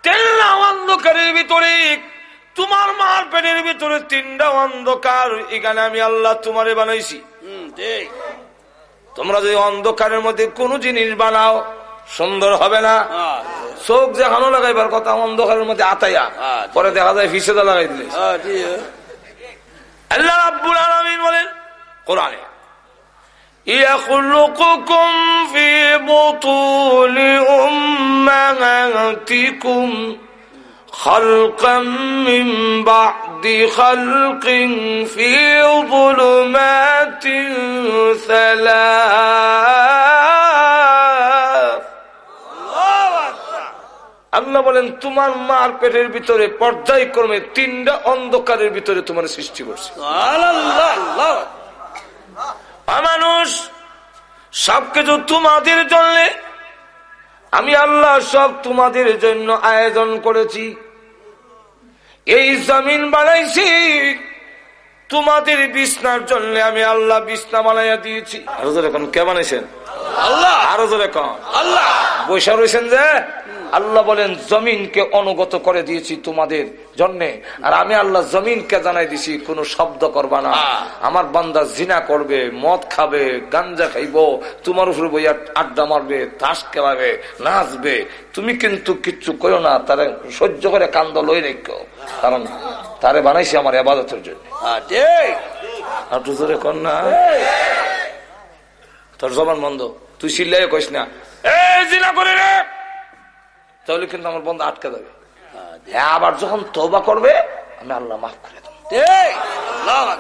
তেল্লা অন্ধকারের ভিতরে তোমার মার পেটের ভিতরে তিনটা অন্ধকার এখানে আমি আল্লাহ তোমারে বানাইছি। তোমরা যদি অন্ধকারের মধ্যে কোনো জিনিস বানাও সুন্দর হবে না হ্যাঁ চোখ যেখানো লাগাইবার কথা অন্ধকারের মধ্যে আতাইয়া হ্যাঁ। পরে দেখা যায় ফিসেদা লাগাই দিলে হ্যাঁ ঠিক আল্লাহ রাব্বুল আলামিন বলেন কোরআনে يخلقكم في بطون أمهاتكم خلقا من بعد خلق في ظلمات ثلاث আল্লাহ বলেন তোমার মার পেটের ভিতরে পর্যায়ক্রমে তিনটা অন্ধকারের ভিতরে তোমার সৃষ্টি করছে আল্লাহ আল্লাহ সবকিছু তোমাদের জন্য আমি আল্লাহ সব তোমাদের জন্য আয়োজন করেছি এই জমিন বানাইছি। তোমাদের বিছনার জন্য আমি আল্লাহ বিছনা বানাইয়া দিয়েছি। আরও জোরে কোন কে বানাইছেন? আল্লাহ। আরও জোরে কন। আল্লাহ। বৈশা রয়েছেন যে? আল্লাহ বলেন জমিনকে অনুগত করে দিয়েছি তোমাদের জন্য। আর আমি আল্লাহ জমিনকে জানাই দিছি কোন শব্দ করবা না। হ্যাঁ। আমার বান্দা জিনা করবে মদ খাবে গাঞ্জা খাইব তোমার উপরে বইয়া আড্ডা মারবে তাস খেলাবে নাচবে। তুমি কিন্তু কিচ্ছু করো না তারা সহ্য করে কান্দ লই রেখো কারণ তারে বানাইছি আমার আবাদতের জন্য। কর না। তোর জবান বন্ধ। তুই চিল্লাই কইস না। এ জিনা করে রে! তাহলে কিন্তু আমার বন্ধ আটকে যাবে হ্যাঁ আবার যখন তবা করবে আমি আল্লাহ মাফ করে দেব ঠিক আল্লাহ আকবার।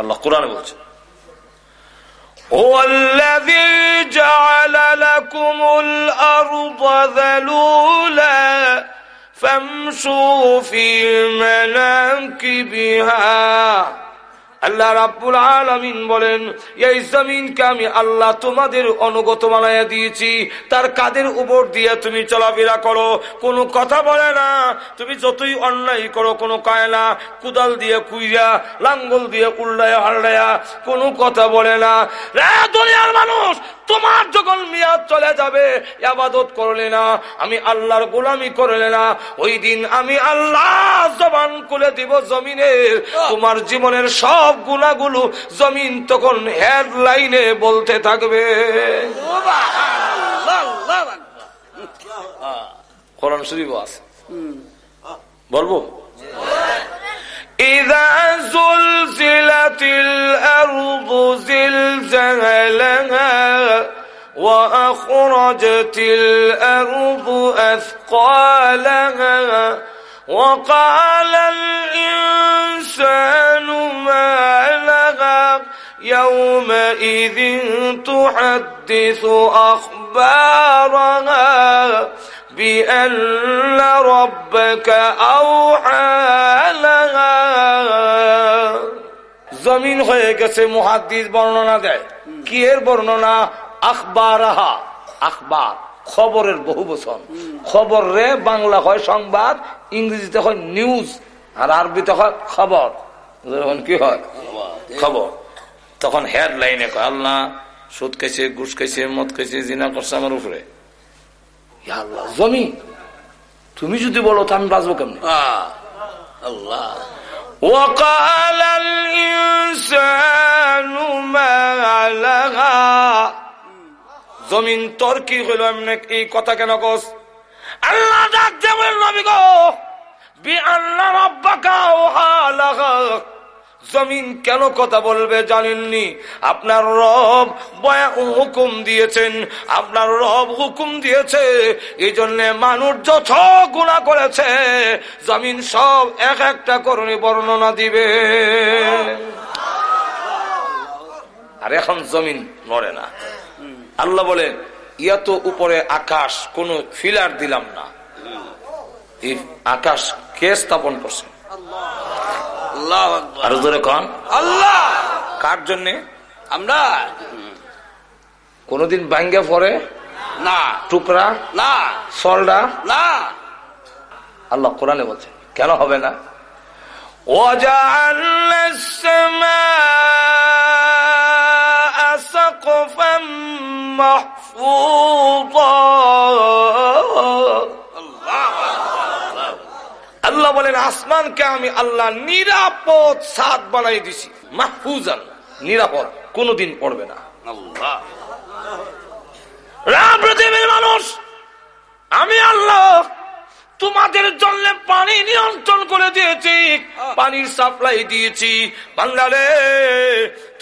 আল্লাহ কোরআনে বলছে هو الذي جعل لكم الأرض ذلولا فامشوا في مناكبها আল্লাহ রাব্বুল আলামিন বলেন এই জমিনকে আমি আল্লাহ তোমাদের অনুগত বানাইয়া দিয়েছি। তার কাদের উপর দিয়ে তুমি চলাফেরা করো? কোনো কথা বলে না। তুমি যতই অন্যায় করো কোনো কায়না কুদাল দিয়ে কুইয়া লাঙ্গল দিয়ে উল্লায়া হাল্লায়া কোনো কথা বলে না। রে দুনিয়ার মানুষ তোমার যখন মেয়াদ চলে যাবে আবাদত করলে না আমি আল্লাহর গোলামি করলে না। ওই দিন আমি আল্লাহ জবান খুলে দিব জমিনের। তোমার জীবনের সব গুণাগুলো জমিন তখন হেডলাইনে বলতে থাকবে আল্লাহ, আল্লাহ আকবার। কোরআন শরীফ আছে বলবো إذا زلزلت الأرض زلزالها وأخرجت الأرض أثقالها وقال الإنسان ما لها يومئذ تحدث أخبارها بأن ربك أوحى لها জমিন হয়ে গেছে মুহাদ্দিস বর্ণনা দেয় কি এর বর্ণনা আখবারাহা আখবার খবরের বহু বচন। খবর রে বাংলা হয় সংবাদ ইংরেজিতে হয় নিউজ আর আরবিতে হয় খবর। যখন কি হয়? খবর। তখন হেডলাইনে কয় আল্লাহ সুদ খাইছে ঘুষ খাইছে মদ খাইছে জিনা করছে আমার উপরে। আল্লাহ জমি। তুমি যদি বলো তো আমি বাঁচবো কেমনি? আল্লাহ। জমিন তোর কি হইল এমনি এই কথা কেন কস? আল্লাহ ডাক দেবেন নবী গো, বি আল্লাহ রব্বাকা ওহা জমিন কেন কথা বলবে জানেননি? আপনার রব হুকুম দিয়েছেন, আপনার রব হুকুম দিয়েছে এই জন্য মানুষ যত গুণা করেছে, জমিন সব এক একটা করণে বর্ণনা দিবে। আর এখন জমিন নড়ে না। আল্লাহ বলেন ইয়া তো উপরে আকাশ কোন ফিলার দিলাম না এই আকাশ কে স্থাপন করছে আল্লাহ আকবার। আরো ধরে কন আল্লাহ কার জন্যে আমরা কোনদিন ভাঙ্গে পরে না টুকরা না সলডা না আল্লাহ কোরআনে বলছে কেন হবে না وجعلنا السماء سقفا محفوظا আল্লাহ বলেন আসমানকে আমি আল্লাহ নিরাপদ সাদ বানাই দিছি মাহফুজান নিরাপদ কোনদিন পড়বে না আল্লাহ রাম পৃথিবীর মানুষ আমি আল্লাহ তোমাদের জন্য পানি নিয়ন্ত্রণ করে দিয়েছি পানির সাপ্লাই দিয়েছি বাংলারে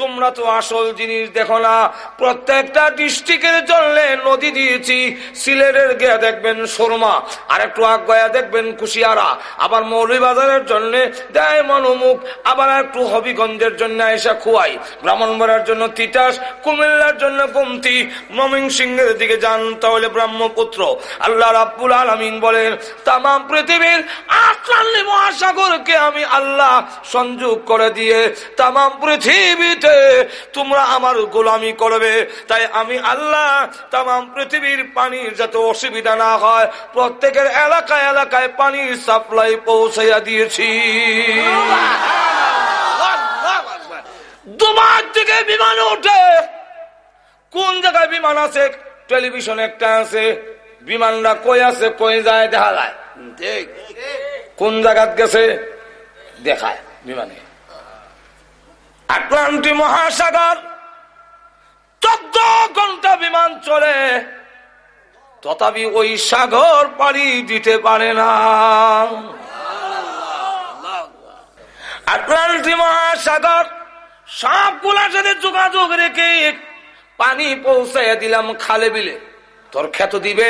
তোমরা তো আসল জিনিস দেখো না। প্রত্যেকটা ডিস্ট্রিক্টের জন্য নদী দিয়েছি। সিলেটের গিয়া দেখবেন সুরমা আর একটু আগুয়া দেখবেন কুশিয়ারা। আবার মৌলভীবাজারের জন্য দেয় মনোমুখ, আবার একটু হবিগঞ্জের জন্য এসা খুয়াই। ব্রাহ্মণবাড়ার জন্য তিতাস, কুমিল্লার জন্য কমতি মমিন সিংহের দিকে যান তাহলে ব্রহ্মপুত্র। আল্লাহ রাব্বুল আলমিন বলেন তাম পৃথিবীর আটলান্নি মহাসাগরকে আমি আল্লাহ সংযোগ করে দিয়ে তাম পৃথিবীতে উঠে তোমরা আমার গোলামি করবে। তাই আমি আল্লাহ তাম পৃথিবীর পানির যাতে অসুবিধা না হয়, প্রত্যেকের এলাকায় এলাকায় পানির সাপ্লাই পৌঁছাইয়া দিয়েছি। দুবার থেকে বিমান ওঠে। কোন জায়গায় বিমান আছে? টেলিভিশন একটা আছে। বিমানটা কই আছে, কই যায়, দেখা যায়। কোন জায়গাত গেছে? দেখায় বিমানে। আটলান্টি মহাসাগর, চোদ্দ ঘণ্টা বিমান চলে। তথাপি ওই সাগর পাড়ি দিতে পারে না। আটলান্টি মহাসাগর সবগুলার সাথে যোগাযোগ রেখে পানি পৌঁছাইয়া দিলাম খালে বিলে, তোর খ্যাত দিবে,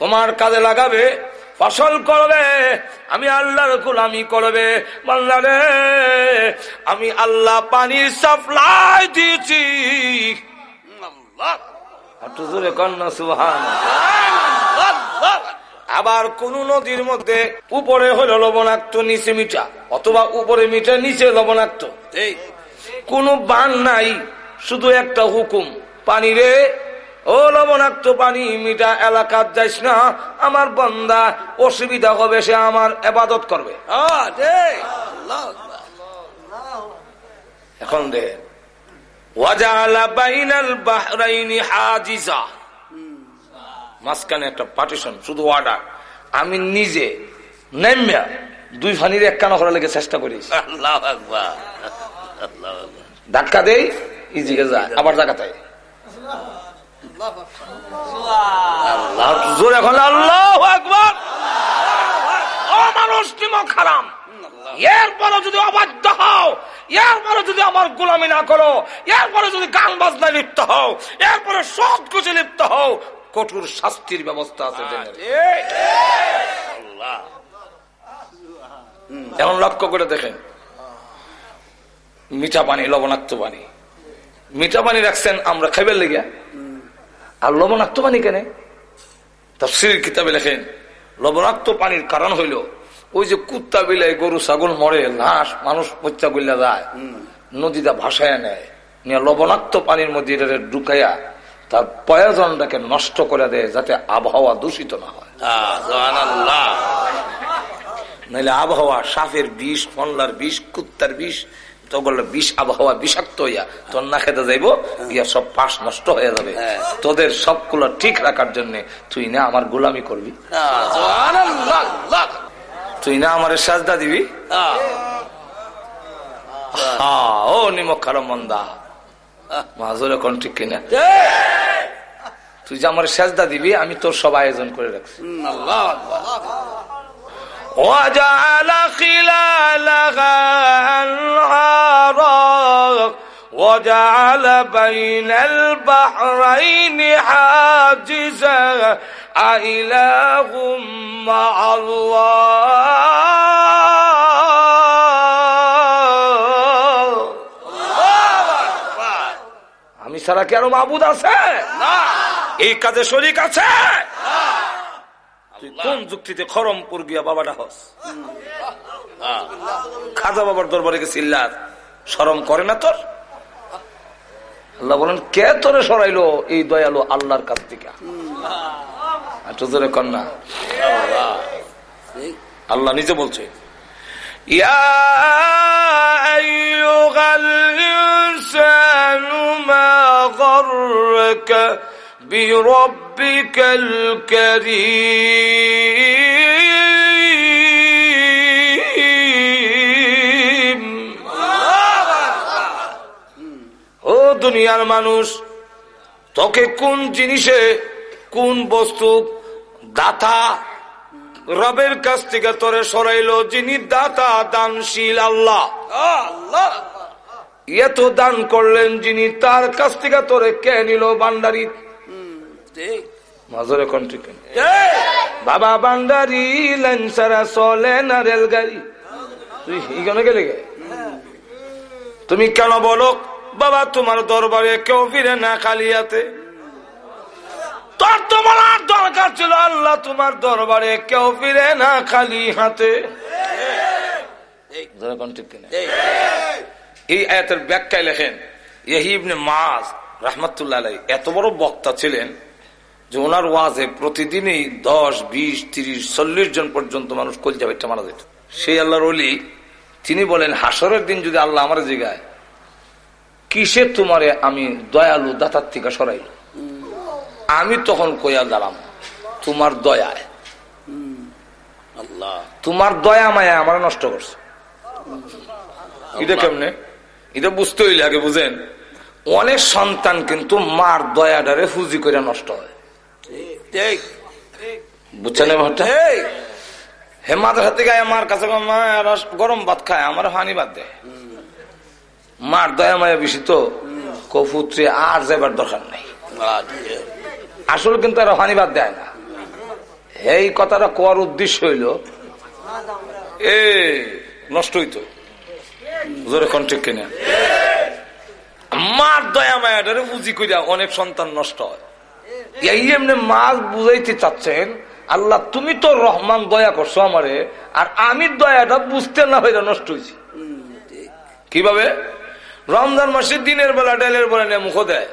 তোমার কাজে লাগাবে ফসল করবে আমি আল্লাহর গোলামি করবে। বাংলারে আমি আল্লাহ পানির সাপ্লাই দিয়েছি। আবার কোন নদীর মধ্যে উপরে হলো লবণাক্ত নিচে মিঠা অথবা উপরে মিঠা নিচে লবণাক্ত। ঠিক কোন বান নাই শুধু একটা হুকুম পানি রে ও লবণাক্ত পানি মিঠা এলাকার যাইস না। আমার বন্দা অসুবিধা হবে সে আমার এবাদত করবে। এখন দে মাঝখানে একটা পার্টিশন শুধু অর্ডার আমি নিজে নেমিয়া দুই ফানির এক কানা করার লেগে চেষ্টা। ধাক্কা দেই ইজিকে যায়। আবার জায়গাতে আল্লাহ জোর এখন আল্লাহ একবার অমানুষ নিমক হারাম এরপরে যদি অবাধ্য হও এরপরে যদি আমার গোলামি না করো এরপরে যদি গান বাজনা লিপ্ত হও এরপরে সৎ কুচে লিপ্ত হও কঠোর শাস্তির ব্যবস্থা আছে জেনে রেখো। ঠিক আল্লাহ। এখন লক্ষ্য করে দেখেন। মিঠা পানি লবণাক্ত পানি। মিঠা পানি রাখছেন আমরা খাইবার লেগে আর লবণাক্ত পানি কেন? তফসির কিতাবে লেখেন লবণাক্ত পানির কারণ হইল ওই যে কুত্তা বিলাই গরু ছাগল মরে লাশ মানুষ পচ্চা গুল্লা যায় নদীটা ভাসায় নেয় নিয়ে লবণাক্ত পানির মধ্যে ঢুকাইয়া তার প্রয়োজনটাকে নষ্ট করে দেয় যাতে আবহাওয়া দূষিত না হয়। হ্যাঁ, নাহলে আবহাওয়া সাপের বিষ ফনলার বিষ কুত্তার বিষ তখন বিষ আবহাওয়া বিষাক্ত হইয়া তোর না খেতে যাইব গিয়া সব পাশ নষ্ট হয়ে যাবে। তোদের সবগুলো ঠিক রাখার জন্য তুই না আমার গোলামি করবি। তুই না আমার সাজদা দিবি। ও নিমক খারাপ মন্দা। মাহাজুর এখন ঠিক কিনা? তুই যে আমার সাজদা দিবি আমি তোর সব আয়োজন করে রাখছি। وجعل خلالها أنهارا وجعل بين البحرين حاجزا أإله مع الله আমি ছাড়া কি আরো মাবুদ আছে না, এই কাজে শরিক আছে তুই কোন যুক্তিতে খরমপুর গিয়া বাবাটা হস? খাজা বাবার দরবারে গেছিল্লার সরম করে না তোর? আল্লাহ বলেন, কে তোরে সরাইলো এই দয়ালু আল্লাহর কাছ থেকে? আল্লাহ নিজে বলছে, ইয়া বিরাব্বিকাল কারীম। ও দুনিয়ার মানুষ তোকে কোন জিনিসে কোন বস্তু দাতা রবের কাছ থেকে তোরে সরাইলো যিনি দাতা দানশীল আল্লাহ। আল্লাহ। এত দান করলেন যিনি তার কাছ থেকে তোরে কে নিল বান্ডারি হুম, ঠিক। মাজরে কন্ট্রি ঠিক। বাবা বান্ডারি লাইন সারা চলে না রেলগাড়ি। তুই এখানে গেলে তুমি কেন বলো বাবা তোমার দরবারে কেউ ফিরে না খালিয়াতে তোর তো বলার দরকার ছিল আল্লাহ তোমার দরবারে কেউ ফিরে না খালি হাতে। এই আয়াতের ব্যাখ্যায় লেখেন ইহিবনে রহমতুল্লাহ এত বড় বক্তা ছিলেন যে ওনার ওয়াজে প্রতিদিনই দশ বিশ তিরিশ চল্লিশ জন পর্যন্ত মানুষ কলজা বেটটা মারা যেত। সেই আল্লাহর অলি তিনি বলেন হাসরের দিন যদি আল্লাহ আমার জিগায় কিসে তোমারে আমি দয়ালু দাতার থেকে সরাইল? আমি তখন কইয়া দাঁড়াম তোমার দয়ায়। আল্লাহ। তোমার দয়া মায়া আমার নষ্ট করছে। এটা কেমনে? এটা বুঝতে হইলে আগে বুঝেন। অনেক সন্তান কিন্তু মার দয়াডারে ফুজি করে নষ্ট হয়। বুঝছেন হে মাদ্রাসা থেকে আয়া মার কাছে গরম ভাত খায় আমার হানি ভাত দেয় মার দয়া মায়া বেশি তো কফুত্রে আর যাবার দরকার নেই। আসলে কিন্তু এরা হানি বাদ দেয় না। এই কথাটা কোয়ার উদ্দেশ্য হইল এ নষ্ট হইতো। জোরে কোন ঠিক কিনা? মার দয়া মায়াটারে বুঝি করিয়া অনেক সন্তান নষ্ট হয়। এই এমনি মাছ বুঝাইতে চাচ্ছেন আল্লাহ তুমি তো রহমান দয়া করছ আমারে আর আমি দয়াটা বুঝতে না হইলে নষ্ট হয়েছি কীভাবে? রমজান মাসে দিনের বেলা ডাইলের বেলা নিয়ে মুখ দেয়।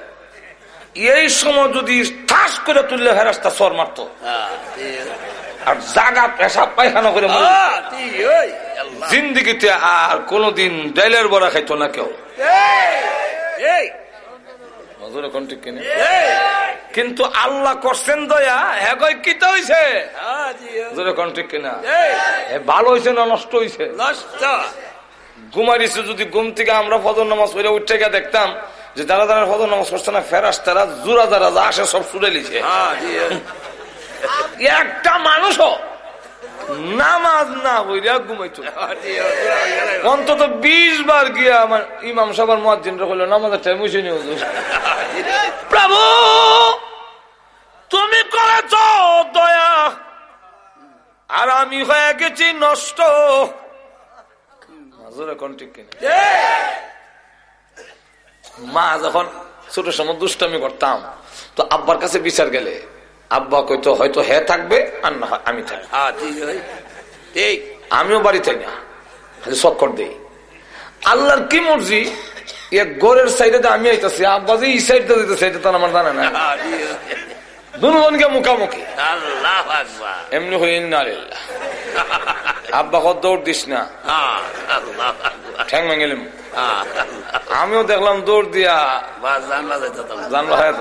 এই সময় যদি ঠাস করে তুললে হেরাস্তা সর মারতো। আর জাগা পেশাব পায়খানা করে। জিন্দিগিতে আর কোনদিন ডাইলের বড়া খাইতো না কেউ। ঠিক, কিনা? কিন্তু আল্লাহ করছেন দয়া হ্যাঁ কি তো হইছে? আহ, ঠিক, নজরে কোন ঠিক কিনা? ঠিক। এ ভালো হইছে না নষ্ট হইছে? নষ্ট। ঘুমারিছে যদি ঘুম থেকে আমরা ফজর নামাজ পড়ে উঠে গিয়ে দেখতাম যে যারা যারা ফজর নামাজ করছে না ফেরাস তারা জোড়া যারা যা আসে সব ছুড়ে লিছে। একটা মানুষও নামাজ না বইরা ঘুমাইতো অন্তত বিশ বার গিয়া আমার ইমাম সাবার মহাজিন হলো নামাজের টাইম হয়েছে। প্রভু, তুমি করেছ, দয়া আর আমি হয়ে গেছি নষ্ট? মা যখন ছোট সময় দুষ্টামি করতাম, তো আব্বার কাছে বিচার গেলে আব্বা কইতো হয়তো হে থাকবে আর না আমি থাকব। ঠিক, আমিও বাড়িতে না খালি চক্কর দেই। আল্লাহর কি মর্জি এক গোরের সাইডে আমি আইতাছি আব্বা যে এই সাইডে দিতেছে এটা তো আমার জানা না আহ, ঠিক, ওই। দুজনকে মুখামুখি। আল্লাহ এমনি হই না আব্বা কত দৌড় দিস না। আহ, আল্লাহ ঠ্যাং ভেঙেলিম আমিও দেখলাম দৌড় দিয়া জানলা জানলা হয়ে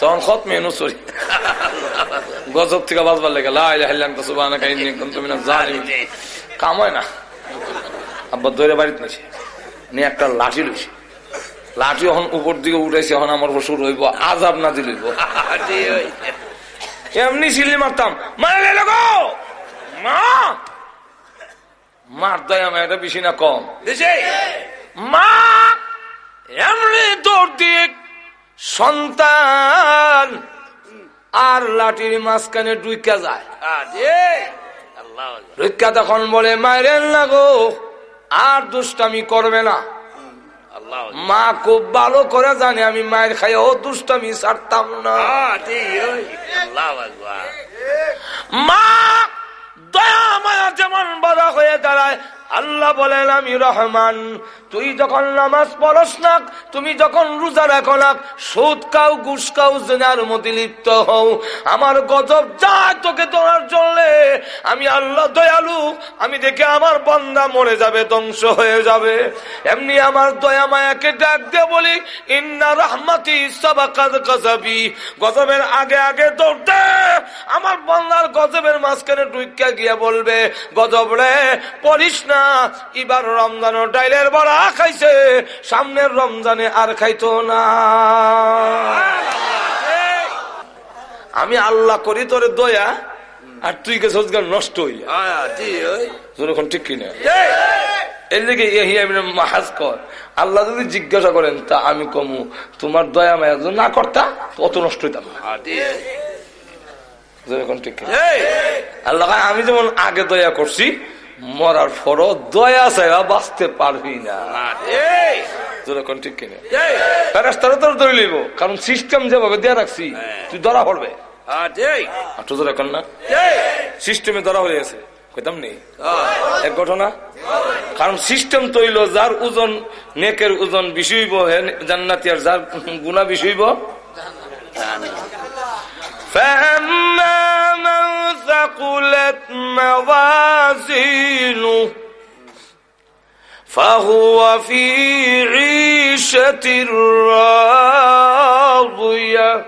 তখন খত মেনু সরি গজব থেকে বাজবার লেগে লাইলাম তো সুবাহ তুমি না জানি কামায় না। আব্বা দৌড়ে বাড়িতে নিছে। নিয়ে একটা লাঠি লইছে। লাঠি এখন উপর দিকে উঠাইছে এখন আমার বসুর রইব আজাব না ওই। এমনি সিল্লি মারতাম। মারে গেল গো! মা! মার দয়া মা এটা বেশি না কম। মা! এমনি দৌড় দিয়ে সন্তান আর লাঠির মাঝখানে ডুইকা যায়। রুইকা তখন বলে মায়ের লাগো আর দুষ্টামি করবে না। মা খুব ভালো করে জানে আমি মায়ের খাইও দুষ্টামি ছাড়তাম না। মা দয়া মায়া যেমন বড় হয়ে দাঁড়ায় আল্লাহ বলেন, আমি রহমান। তুই যখন নামাজ পড়স না, তুমি যখন রোজা রাখো না, সুদ কাউ ঘুষ কাউ জেনার মধ্যে লিপ্ত হও। আমার গজব যায় তোকে তোলার চললে আমি আল্লাহ দয়ালু। আমি দেখে আমার বন্দা মরে যাবে, ধ্বংস হয়ে যাবে। এমনি আমার দয়া মায়াকে ডাক দিয়ে বলি, ইন্না রহমাতি গজবি। গজবের আগে আগে দৌড়তে আমার বন্দার গজবের মাঝখানে ডুইকা গিয়া বলবে গজব রে পড়িস না। এবার রমজানও ডাইলের বড়া খাইছে সামনের রমজানে আর খাইতো না। আমি আল্লাহ করি তোরে দয়া আর তুই গেছ নষ্ট হইয়া। ঠিক, কিনা? ঠিক। এর দিকে মাহাজ কর আল্লাহ যদি জিজ্ঞাসা করেন তা আমি কমু তোমার দয়া মায়া না করতা? অত নষ্ট হইতাম না আহ, ঠিক। যখন ঠিক কিনা? ঠিক। আল্লাহ আমি যেমন আগে দয়া করছি মরার পরও দয়া চাইবা বাঁচতে পারবি না। ঠিক। ঠিক কিনা? ঠিক। তোর ধরে লইব কারণ সিস্টেম যেভাবে দেয়া রাখছি তুই ধরা পড়বে। আর! তো ধরে। সিস্টেমে হয়ে গেছে। কইতাম নেই এক ঘটনা। কারণ সিস্টেম তৈল যার ওজন নেকের ওজন বেশি হইব হে জান্নাতি আর যার গুণা বেশি হইব فأما من ثقلت موازينه فهو في عيشة راضية.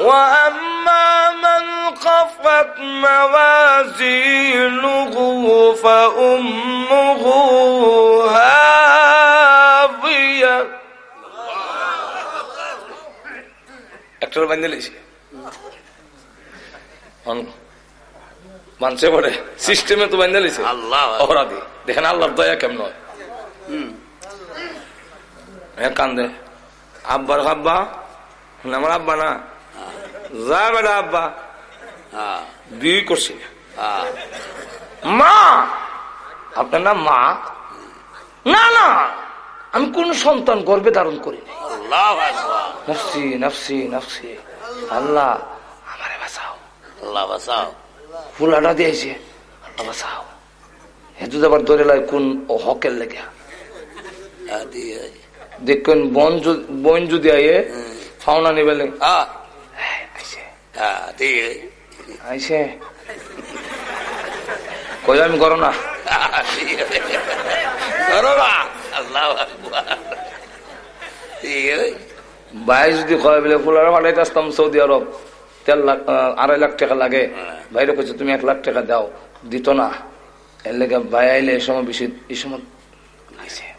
وأما من خفت موازينه فأمه هاضية. أكثر من ليش মানছে পরে সিস্টেমে তো বান্ধে লেছে। আল্লাহ। অপরাধী দেখেন আল্লাহর দয়া কেমন হয়। হ্যাঁ কান্দে। আব্বার আব্বা? না, আমার আব্বা না। যা বেটা আব্বা। হ্যাঁ। বিয়ে করছি। হ্যাঁ। মা! আপনার নাম মা? না না। আমি কোন সন্তান গর্বে ধারণ আকবার। নফসি নফসি নফসি। আল্লাহ আমারে বাঁচাও। আল্লাহ বাঁচাও। ফুলাটা দিয়েছে। আল্লাহ বাঁচাও। হেতু আবার ধরে লাই কোন হকের লেগে। আদি ওই। বন যদি- বন যদি আয়ে ফাওনা নিবেলে হ্যাঁ আইসে। হ্যাঁ কই আমি করো না। করো না। আল্লাহ ভাই যদি কয় বলে ফুলারা পাঠাইতে আসতাম সৌদি আরব। তেল লাখ আড়াই লাখ টাকা লাগে। বাইরে কইছে তুমি এক লাখ টাকা দাও দিত না। এর লেগে ভাই আইলে এই সময় বেশি এই সময়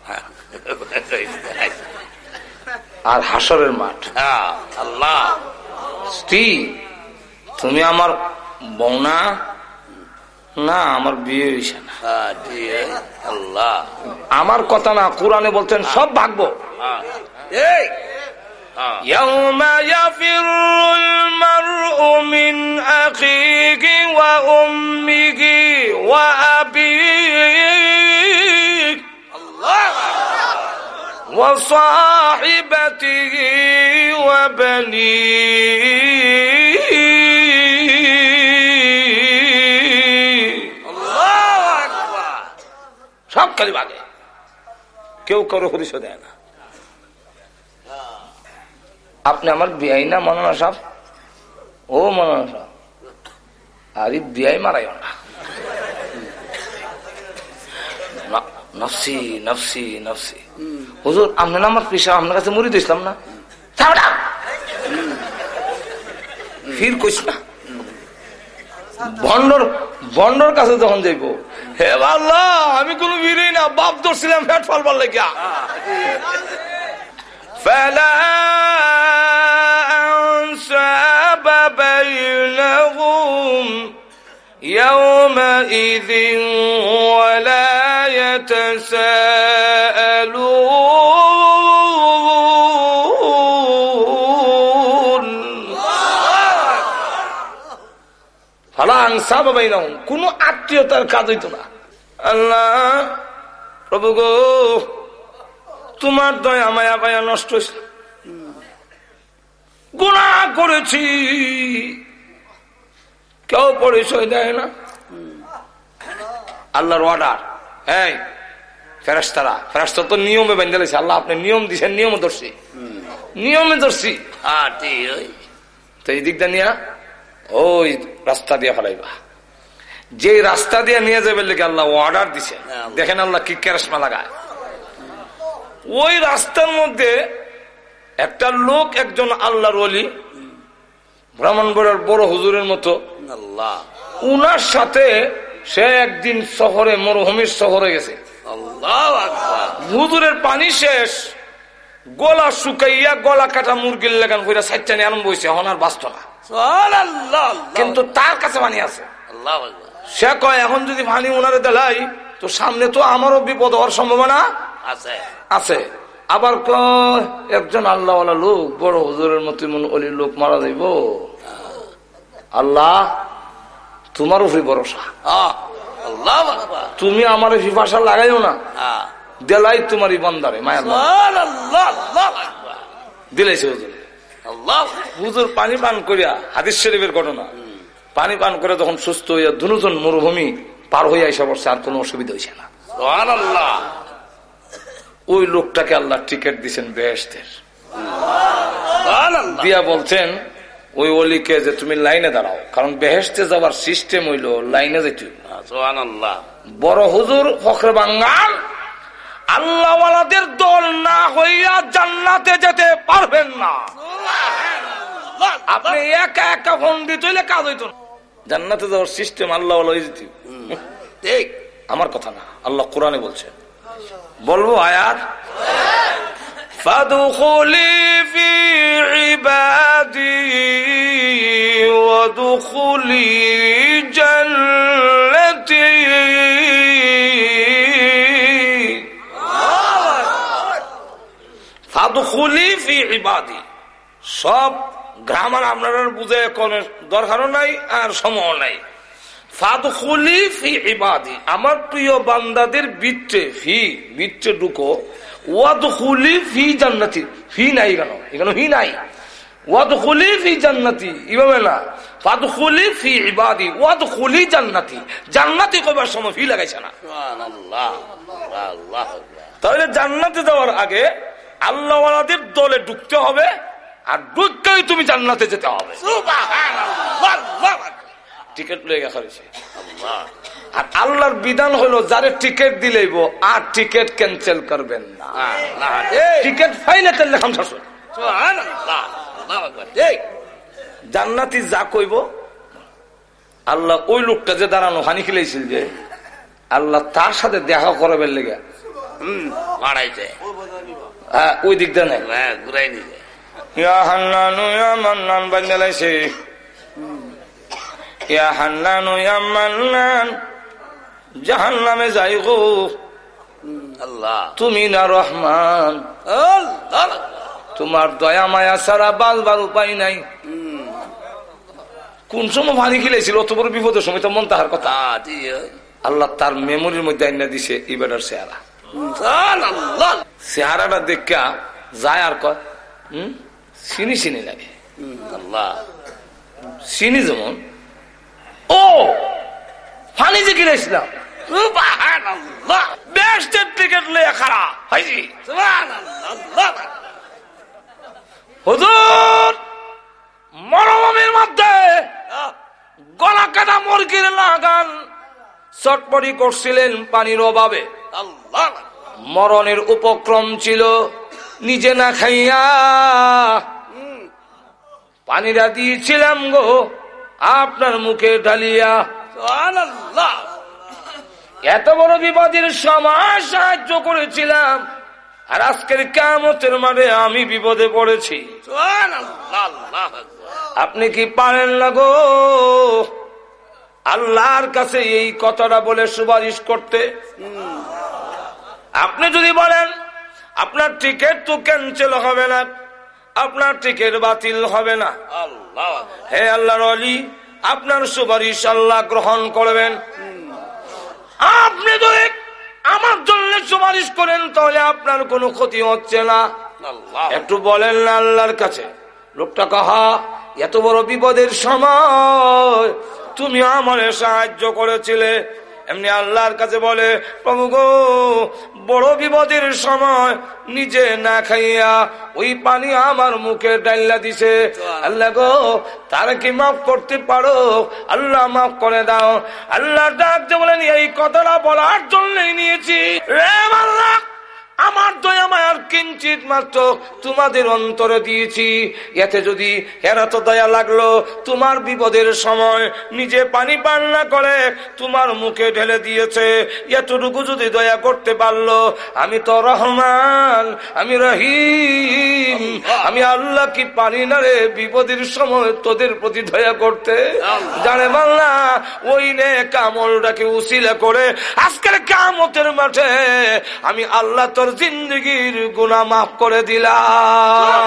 হ্যাঁ। আর হাসরের মাঠ। হ্যাঁ, আল্লাহ। স্ত্রী তুমি আমার বৌনা না? আমার বিয়ে হইছে না। আল্লাহ। আমার কথা না কোরআনে বলছেন সব ভাগবো। হ্যাঁ। এই হ্যাঁ يوم يفر المرء من أخيه وأمه وأبيه وصاحبته وبنيه আল্লাহ আকবার সব খালি বাগে কেউ কারো হরিষ দেয় না আপনি আমার বিয়াই না মনানা সাহেব? ও মনানা সাহেব। আরে বিয়াই মারাইও না। আমার কাছে না। না। ভন্ডর কাছে যখন হে আমি কোন না, বাপ ধরছিলাম, ফ্যাট ফালবার লেগা فلا أنساب بينهم يومئذ ولا يتساءلون. فلا أنساب بينهم. كنوا أتيتر كاذيتنا الله رب তোমার দয়া মায়া পায়া নষ্ট হয়েছে। গুণা করেছি। কেউ পরিচয় দেয় না। আল্লাহর অর্ডার এই ফেরাস্তারা ফেরাস্তা তো নিয়মে বেঁধে দিয়েছে। আল্লাহ আপনি নিয়ম দিছেন নিয়ম ধরছি। নিয়মে ধরছি। তো এই দিকটা নিয়ে ওই রাস্তা দিয়ে ফেলাইবা। যে রাস্তা দিয়ে নিয়ে যাবে লেগে আল্লাহ অর্ডার দিছে। দেখেন আল্লাহ কি কেরাসমা লাগায়। ওই রাস্তার মধ্যে একটা লোক একজন আল্লাহর অলি ব্রাহ্মণগড়ের বড় হুজুরের মতো। আল্লাহ উনার সাথে সে একদিন শহরে মরুভূমির শহরে গেছে। হুজুরের পানি শেষ গলা শুকাইয়া গলা কাটা মুরগির লেগান কইরা সাইটানি আরম্ভ হয়েছে হনার বাস্ত না। কিন্তু তার কাছে পানি আছে। সে কয় এখন যদি পানি উনারে দেলাই তো সামনে তো আমারও বিপদ হওয়ার সম্ভাবনা আছে। আবার একজন আল্লাহ লোক বড় হুজুরের মতো মন অলির লোক মারা যাইব। আল্লাহ তোমার উপরে ভরসা। আল্লাহ। তুমি আমার ফিফাসা লাগাইও না। দেলাই তোমার ইমানদারে মায়া দিলাইছে হুজুর। আল্লাহ হুজুর পানি পান করিয়া হাদিস শরীফের ঘটনা। পানি পান করে তখন সুস্থ হইয়া দুজন মরুভূমি পার হইয়া এসে পড়ছে আর কোনো অসুবিধা হয়েছে না। সুবহানাল্লাহ। ওই লোকটাকে আল্লাহ টিকিট দিচ্ছেন বেহেস্তের দিয়া বলছেন ওই অলিকে যে তুমি লাইনে দাঁড়াও কারণ বেহেস্তে যাবার সিস্টেম হইল লাইনে যেতে। বড় হুজুর ফখরে বাঙ্গাল আল্লাহওয়ালাদের দল না হইয়া জান্নাতে যেতে পারবেন না। আপনি একা একা পন্ডিত হইলে কাজ হইতো না। জান্নাতে যাওয়ার সিস্টেম আল্লাহ যেতে ঠিক আমার কথা না আল্লাহ কোরআনে বলছেন বলবো আয়াত فادخلي في عبادي وادخلي جنتي ফাদুখুলি ফি ইবাদি সব গ্রামার আপনারা বুঝে কোন দরকারও নাই আর সময় নাই ফি ইবাদি। আমার প্রিয় বান্দাদের বিট্টে ফি বিট্টে ঢুকো। ওয়াদুখুলি ফি জান্নাতি। ফি নাই কেন? এখানে হি নাই। ওয়াদুখুলি ফি জান্নাতি। এভাবে না। ফি ইবাদি। ওয়াদুখুলি জান্নাতি। জান্নাতি কবার সময় ফি লাগাইছে না। তাহলে জান্নাতে যাওয়ার আগে আল্লাহওয়ালাদের দলে ঢুকতে হবে। আর ঢুকতেই তুমি জান্নাতে যেতে হবে। সুবহানাল্লাহ। টিকিট লয়ে গেছে আল্লাহ আর আল্লাহর বিধান হলো যারে টিকিট দিলেইব আর টিকিট ক্যান্সেল করবেন না। টিকিট ফাইলে আল্লাহ আকবার। ঠিক জান্নাতি যা কইব আল্লাহ ওই লোকটা যে দাঁড়ানো হানি খেলেছিল যে আল্লাহ তার সাথে দেখা করাবেন লেগে। হুম হ্যাঁ, ওই দিক দিয়ে নেই। হ্যাঁ ঘুরাই নিছে। ইয়া হান্নানু ইয়া মান্নান বান্দালাইছে ইয়া হান্নানু ইয়া মান্নান জাহান্নামে যাই গো আল্লাহ। তুমি না রহমান। তোমার দয়া মায়া ছাড়া বালবার উপায় নাই। কোন সময় ভানি খেলেছিল অত বড় বিপদের সময় তো মন তাহার কথা। আল্লাহ তার মেমোরির মধ্যে আইনা দিছে ইবেটার চেহারা। চেহারাটা দেখা যায় আর কয় চিনি চিনি লাগে। আল্লাহ। চিনি যেমন ও ফানি যে কিনেছিলাম সুবহানাল্লাহ। বেস্টের টিকিট লইয়া খারা হাইজি। সুবহানাল্লাহ। হুজুর মরভূমির মধ্যে গলা কাটা মুরগির লাগান চটপটি করছিলেন পানির অভাবে। আল্লাহ। মরণের উপক্রম ছিল নিজে না খাইয়া। পানিরা দিয়েছিলাম গো। আপনার মুখে ঢালিয়া এত বড় বিপদের সময় সাহায্য করেছিলাম। আর আজকের কামতের মাঠে আমি বিপদে পড়েছি। আপনি কি পারেন না গো? আল্লাহর কাছে এই কথাটা বলে সুপারিশ করতে। আপনি যদি বলেন আপনার টিকিট তো ক্যান্সেল হবে না। আপনার টিকিট বাতিল হবে না। আল্লাহ। হে আল্লাহর অলি আপনার সুপারিশ আল্লাহ গ্রহণ করবেন। আপনি যদি আমার জন্য সুপারিশ করেন তাহলে আপনার কোনো ক্ষতি হচ্ছে না। একটু বলেন না আল্লাহর কাছে লোকটা কাহা এত বড় বিপদের সময় তুমি আমারে সাহায্য করেছিলে। এমনি আল্লাহর কাছে বলে প্রভু গো বড় বিপদের সময় নিজে না খাইয়া ওই পানি আমার মুখে ডাইলা দিছে। আল্লাহ গো, তার কি মাফ করতে পারো? আল্লাহ মাফ করে দাও। আল্লাহ ডাক যে বলেন, এই কথাটা বলার জন্যই নিয়েছি। রে আল্লাহ আমার দয়া মায়ার কিঞ্চিত মাত্র তোমাদের অন্তরে দিয়েছি। এতে যদি এরা তো দয়া লাগল তোমার বিপদের সময় নিজে পানি পান না করে তোমার মুখে ঢেলে দিয়েছে। এতটুকু যদি দয়া করতে পারল আমি তো রহমান আমি রহিম আমি আল্লাহ কি পারি না রে বিপদের সময় তোদের প্রতি দয়া করতে? জানে বাংলা ওই নে কামলটাকে উসিলা করে আজকের কামতের মাঠে আমি আল্লাহ তোর জিন্দগির গুণা মাফ করে দিলাম।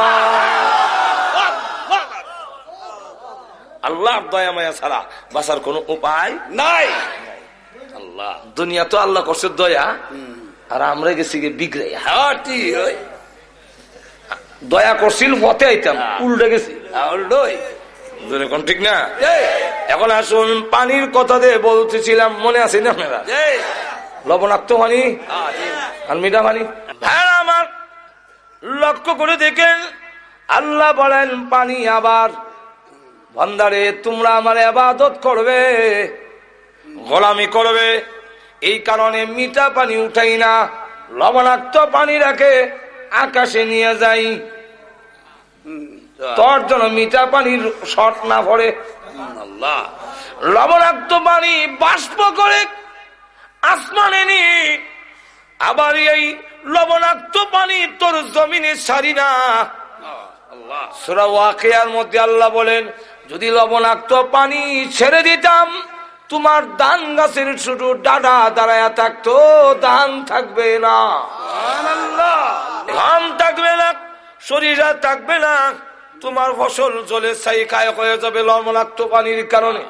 আল্লাহ দয়া মায়া ছাড়া বাঁচার কোন উপায় নাই। আল্লাহ দুনিয়া তো আল্লাহ করছে দয়া। আর আমরা গেছি হ্যাঁ ঠিক দয়া করছিল পথে আইতাম। উল্টে গেছি। কোন ঠিক না? এখন আসুন পানির কথা দিয়ে বলতেছিলাম মনে আছে না আপনারা? লবণাক্ত পানি। আর মিঠা পানি হ্যাঁ আমার লক্ষ্য করে দেখেন আল্লাহ বলেন পানি আবার ভান্ডারে তোমরা আমার আবাদত করবে গোলামি করবে। এই কারণে মিঠা পানি উঠাই না লবণাক্ত পানি রাখে আকাশে নিয়ে যাই। তোর জন্য মিঠা পানির শট না পড়ে। আল্লাহ লবণাক্ত পানি বাষ্প করে আসমানে নি আবার এই লবণাক্ত পানি তোর জমিনে সারি না। আল্লাহ। সুরা ওয়াকিয়ার মধ্যে আল্লাহ বলেন যদি লবণাক্ত পানি ছেড়ে দিতাম তোমার দান গাছের শুধু ডাডা দাঁড়ায়া থাকতো ধান থাকবে না। ধান থাকবে না শরীর থাকবে না তোমার ফসল জলে ছাই খায় হয়ে যাবে লবণাক্ত পানির কারণে।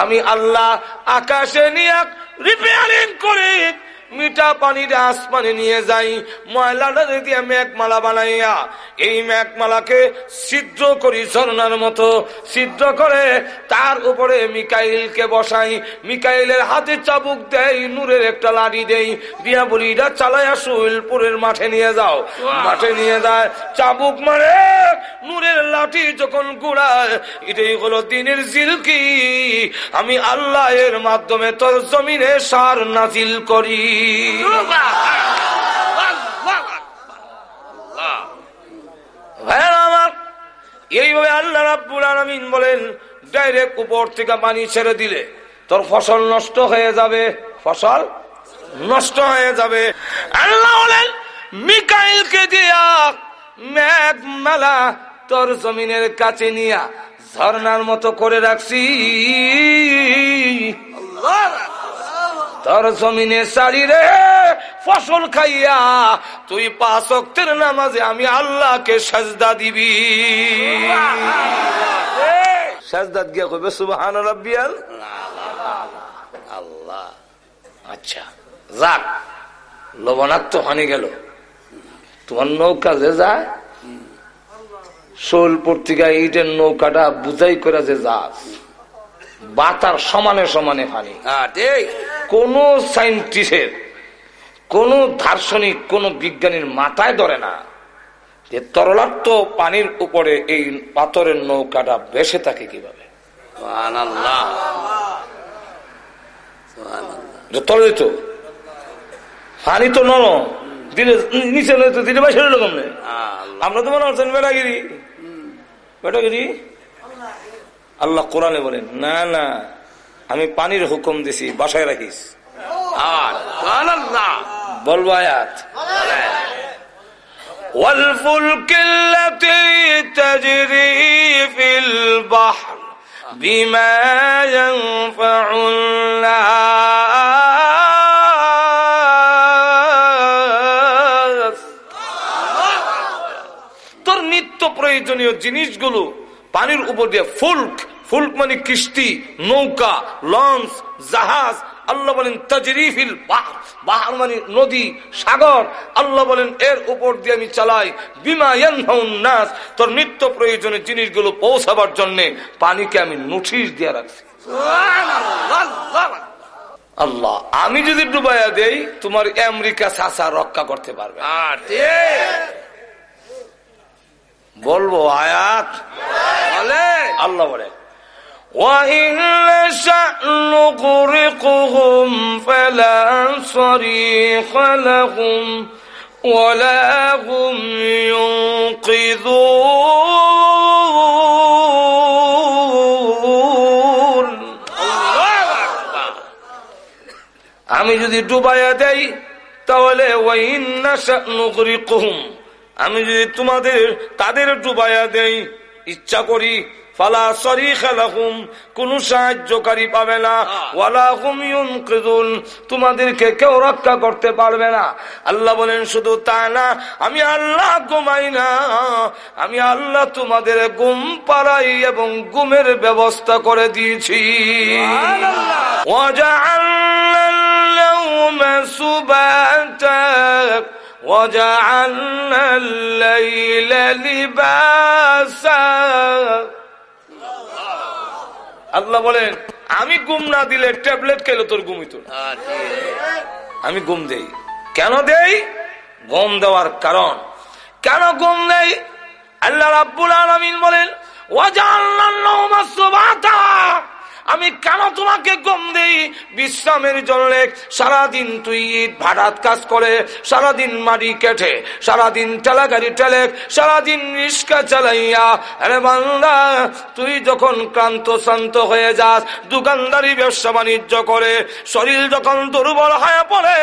আমি আল্লাহ আকাশে নিয়ে রিপেয়ারিং করে মিঠা পানির আসমানে নিয়ে যাই। ময়লাটা দিয়ে মেঘমালা বানাইয়া এই মেঘমালাকে ছিদ্র করি ঝর্ণার মতো। ছিদ্র করে তার উপরে মিকাইলকে বসাই। মিকাইলের হাতে চাবুক দেয় নূরের একটা লাঠি দেই। দিয়া বলি এটা চালাইয়া সুইলপুরের মাঠে নিয়ে যাও। মাঠে নিয়ে যায়। চাবুক মারে নূরের লাঠি যখন গুড়ায় এটাই হলো দিনের জিলকি। আমি আল্লাহ এর মাধ্যমে তোর জমিনে সার নাজিল করি। এইভাবে আল্লাহ রাব্বুল আলামিন বলেন ডাইরেক্ট উপর থেকে পানি ছেড়ে দিলে তোর ফসল নষ্ট হয়ে যাবে। ফসল নষ্ট হয়ে যাবে। আল্লাহ বলেন, মিকাইলকে দিয়া মেঘ মেলা তোর জমিনের কাছে নিয়া ঝর্ণার মতো করে রাখছি। তোর জমিনে সারি রে, ফসল খাইয়া তুই পাঁচ অক্টের নামাজে আমি আল্লাহকে সাজদা দিবি। সাজদাত গিয়া কইবে, সুবহান রাব্বিয়াল। আল্লাহ। আচ্ছা যাক, লবণাক্ত হানি গেল। তোমার নৌকা যে যায় শোলপুর থেকে ইটের নৌকাটা বুঝাই করে যে যাস। বাতার সমানে সমানে পানি। হ্যাঁ ঠিক। কোন সাইন্টিস্টের কোন দার্শনিক কোন বিজ্ঞানীর মাথায় ধরে না যে তরলাক্ত পানির উপরে এই পাথরের নৌকাটা বেসে থাকে কীভাবে। সুবহানাল্লাহ। সুবহানাল্লাহ। যে তলে তো পানি তো নরম। দিলে নিচে তো দিলে বাইশে রকম নেই আল্লাহ। আমরা তো মনে করছেন বেটাগিরি বেটাগিরি আল্লাহ কোরআনে বলেন না না। আমি পানির হুকুম দিছি বাসায় রাখিস আর সুবহানাল্লাহ বলবো আয়াত والفلك التي تجري في البحر بما ينفع الناس তোর নিত্য প্রয়োজনীয় জিনিসগুলো পানির উপর দিয়ে ফুলক ফুলক মানে কিস্তি নৌকা লঞ্চ জাহাজ আল্লাহ বলেন তাজরিফিল বাহার। বাহার মানে নদী সাগর আল্লাহ বলেন এর উপর দিয়ে আমি চালাই। বিমা নাস তোর নিত্য প্রয়োজনীয় জিনিসগুলো পৌঁছাবার জন্য পানিকে আমি নোটিশ দিয়ে রাখছি। আল্লাহ আমি যদি ডুবাইয়া দেই তোমার আমেরিকা চাষা রক্ষা করতে পারবে। বলব আয়াত? বলে। আল্লাহ বলে। وإن نشأ نغرقهم فلا صريخ لهم ولا هم ينقذون আমি যদি ডুবাইয়া দেই তাহলে ওয়াইন নাশা নুগরিকুহুম আমি যদি তোমাদের তাদের ডুবাইয়া দেই ইচ্ছা করি ফালা সরি খেলাহুম কোন সাহায্যকারী পাবে না ওয়ালা হুম ইউনকিযুন তোমাদেরকে কেউ রক্ষা করতে পারবে না আল্লাহ বলেন শুধু তা না আমি আল্লাহ ঘুমাই না আমি আল্লাহ তোমাদের ঘুম পাড়াই এবং ঘুমের ব্যবস্থা করে দিয়েছি وجعلنا اليوم سباتا وجعلنا الليل لباسا আল্লাহ বলেন আমি গুম না দিলে ট্যাবলেট খেলে তোর গুমিত আমি গুম দেই। কেন দেই? গম দেওয়ার কারণ। কেন ঘুম দেই আল্লাহ রাব্বুল আলমিন বলেন ওয়াজাল্লাহ সুবাতা। আমি কেন তোমাকে গম দেই? বিশ্রামের জন্য সারাদিন তুই ইট ভাড়াত কাজ করে, সারাদিন মারি কেটে, সারাদিন ঠেলা গাড়ি ঠেলে, সারাদিন রিস্কা চালাইয়া। আরে বাংলা তুই যখন ক্লান্ত শান্ত হয়ে যাস, দোকানদারি, ব্যবসা, বাণিজ্য করে, শরীর যখন দুর্বল হয়ে পড়ে,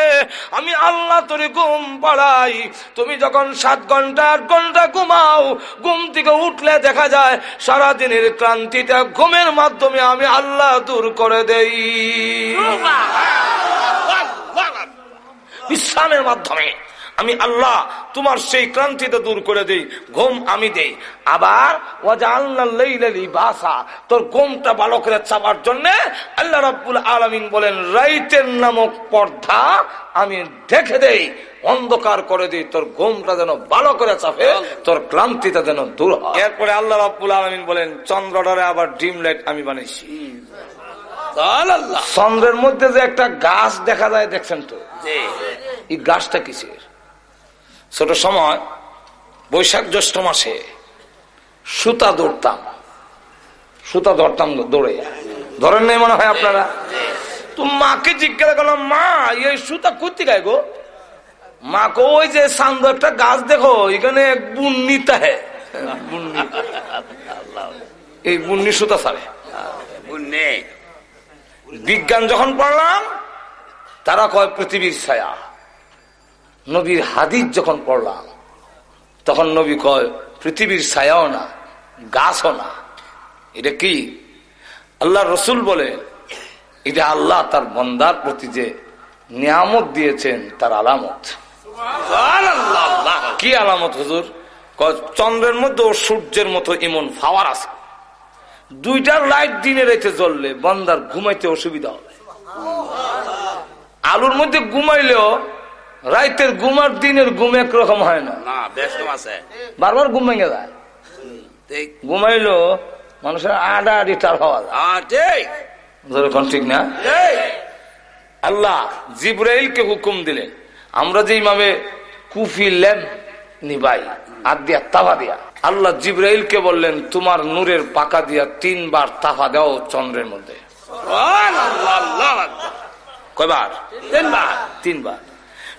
আমি আল্লাহ তোর ঘুম পাড়াই। তুমি যখন সাত ঘণ্টা, আট ঘণ্টা ঘুমাও, ঘুম থেকে উঠলে দেখা যায় সারাদিনের ক্লান্তিটা ঘুমের মাধ্যমে আমি আল্লাহ দূর করে দেই। বিশ্রামের মাধ্যমে আমি আল্লাহ তোমার সেই ক্রান্তিটা দূর করে দেই, ঘুম আমি দেই। আবার তোর ঘুমটা ভালো করে চাপার জন্য আল্লাহ রাব্বুল আলমিন বলেন, রাইতের নামক পর্দা আমি দেখে দেই। অন্ধকার করে দিই তোর ঘুমটা যেন ভালো করে চাপে তোর ক্লান্তিটা যেন দূর হয়। এরপরে আল্লাহ রাব্বুল আলমিন বলেন চন্দ্রডারে আবার ডিম লাইট আমি বানিয়েছি চন্দ্রের মধ্যে যে একটা গাছ দেখা যায় দেখছেন তো? এই গাছটা কিসের? ছোট সময় বৈশাখ জ্যৈষ্ঠ মাসে সুতা ধরতাম। সুতা ধরতাম দৌড়ে। ধরেন নাই মনে হয় আপনারা? তো মাকে জিজ্ঞাসা করলাম মা এই সুতা করতে গায় গো মাকে ওই যে সান্দ একটা গাছ দেখো এখানে এক হ্যাঁ এই বুন্নি সুতা বুনে বিজ্ঞান যখন পড়লাম তারা কয় পৃথিবীর ছায়া। নবীর হাদিস যখন পড়লাম তখন নবী কয় পৃথিবীর ছায়াও না গাছও না। এটা কি? আল্লাহ রসুল বলে এটা আল্লাহ তার বন্দার প্রতি যে নিয়ামত দিয়েছেন তার আলামত। কি আলামত হুজুর? চন্দ্রের মধ্যে ও সূর্যের মতো এমন ফাওয়ার আছে। দুইটার লাইট দিনে রেখে জ্বললে বন্দার ঘুমাইতে অসুবিধা হবে। আলুর মধ্যে ঘুমাইলেও রাইতের ঘুমার দিনের ঘুম একরকম হয় না। না বারবার ঘুম ভেঙে যায়। ঘুমাইলো মানুষের আডা আডি টার হওয়া যায়। ঠিক। না? আল্লাহ জিব্রাইলকে হুকুম দিলেন আমরা যে ইমামে কুফি ল্যাম্প নিবাই আর দিয়া তাফা দিয়া। আল্লাহ জিব্রাইলকে বললেন তোমার নূরের পাকা দিয়া তিনবার তাফা দাও চন্দ্রের মধ্যে। আল্লাহ কয়বার? তিনবার। তিনবার।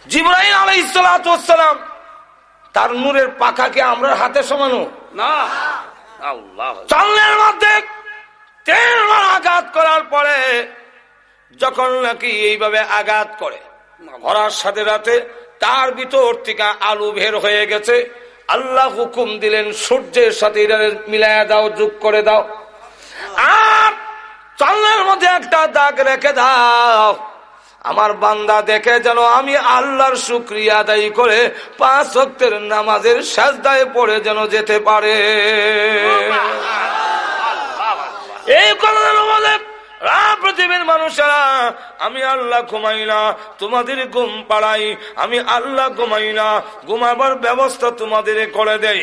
জিব্রাইল আলাই সালাম তার নূরের পাখাকে আমরা হাতে সমানো? না। চন্দ্রের মধ্যে তিনবার আঘাত করার পরে যখন নাকি এইভাবে আঘাত করে করার সাথে সাথে তার ভিতর থেকে আলু বের হয়ে গেছে। আল্লাহ হুকুম দিলেন সূর্যের সাথে এটা মিলাইয়া দাও যোগ করে দাও। আর চন্দ্রের মধ্যে একটা দাগ রেখে দাও। আমার বান্দা দেখে যেন আমি আল্লাহর শুক্রিয়া আদায় করে পাঁচ অক্টের নামাজের সাজদায় পড়ে যেন যেতে পারে। এই কথা পৃথিবীর মানুষেরা, আমি আল্লাহ ঘুমাই না, তোমাদের ঘুম পাড়াই, আমি আল্লাহ ঘুমাই না, ঘুমাবার ব্যবস্থা তোমাদের করে দেই।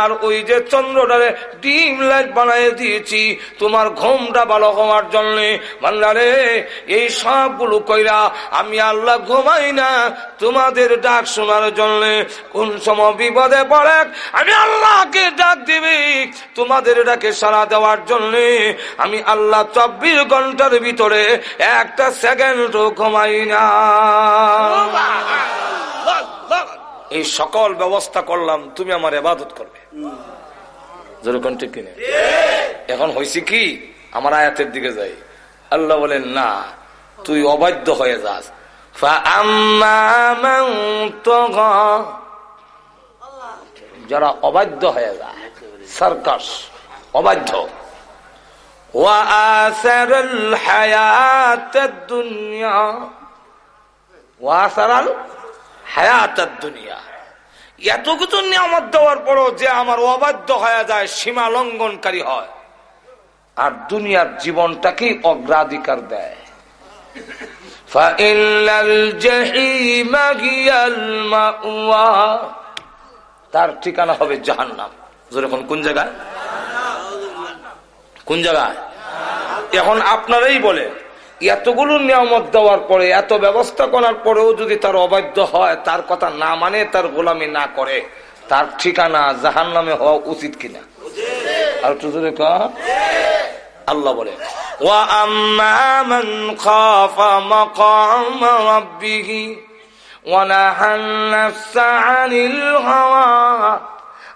আর ওই যে চন্দ্রটারে ডিম লাইট বানাই দিয়েছি, তোমার ঘুমটা ভালো হওয়ার জন্য। বাংলারে এই সবগুলো কইরা আমি আল্লাহ ঘুমাই না, তোমাদের ডাক শোনার জন্য। কোন সময় বিপদে পড়ে, আমি আল্লাহকে ডাক দিবি, তোমাদের ডাকে সারা দেওয়ার জন্য। আমি আল্লাহ চব্বিশ ঘণ্টার ভিতরে একটা সেকেন্ডও ঘুমাই না। এই সকল ব্যবস্থা করলাম, তুমি আমার এবাদত করবে। এখন হয়েছে কি, আমার আয়াতের দিকে যাই। আল্লাহ বলেন, না, তুই অবাধ্য হয়ে যাস। যারা অবাধ্য হয়ে যায়, সার্কাস, অবাধ্য। وآثر الحياة الدنيا وآثر الحياة الدنيا এত কিছু নিয়ামত দেওয়ার পরও যে আমার অবাধ্য হয়ে যায় সীমা লঙ্ঘনকারী হয় আর দুনিয়ার জীবনটাকেই অগ্রাধিকার দেয় فإن الجحيم هي المأوى তার ঠিকানা হবে জাহান্নাম যেরকম কোন জায়গায় কোন জায়গায় এখন আপনারাই বলে এতগুলো নিয়ামত দেওয়ার পরে এত ব্যবস্থা করার পরেও যদি তার অবাধ্য হয় তার কথা না মানে তার গোলামি না করে তার ঠিকানা জাহান নামে হওয়া উচিত কিনা আর একটু জোরে কা আল্লাহ বলে وَأَمَّا مَنْ خَافَ مَقَامَ رَبِّهِ وَنَهَى النَّفْسَ عَنِ الْهَوَى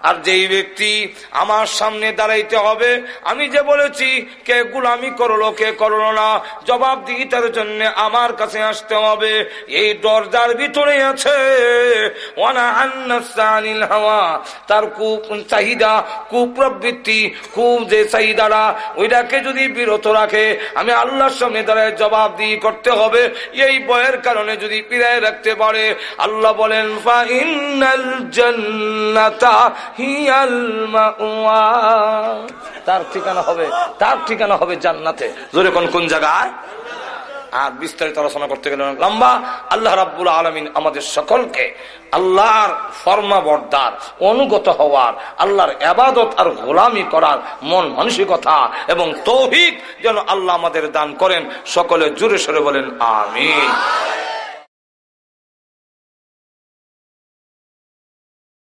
আর যেই ব্যক্তি আমার সামনে দাঁড়াইতে হবে, আমি যে বলেছি, কে গুলামি করল, কে করল না জবাব দিই তার জন্য আমার কাছে আসতে হবে। এই দরজার ভিতরে আছে তার কু চাহিদা কুপ্রবৃত্তি খুব যে চাহিদাটা, ওইটাকে যদি বিরত রাখে, আমি আল্লাহর সামনে দাঁড়ায় জবাব দিয়ে করতে হবে। এই বয়ের কারণে যদি পিরায় রাখতে পারে, আল্লাহ বলেন, ফা ইন্নাল জান্নাতা তার ঠিকানা হবে, তার ঠিকানা হবে জান্নাতে। জোরে কোন কোন জায়গায়? আর বিস্তারিত আলোচনা করতে গেলে লম্বা। আল্লাহ রাব্বুল আলমিন আমাদের সকলকে আল্লাহর ফর্মা বর্দার অনুগত হওয়ার, আল্লাহর আবাদত আর গোলামি করার মন মানসিকতা এবং তৌহিদ যেন আল্লাহ আমাদের দান করেন। সকলে জোরে সরে বলেন, আমিন।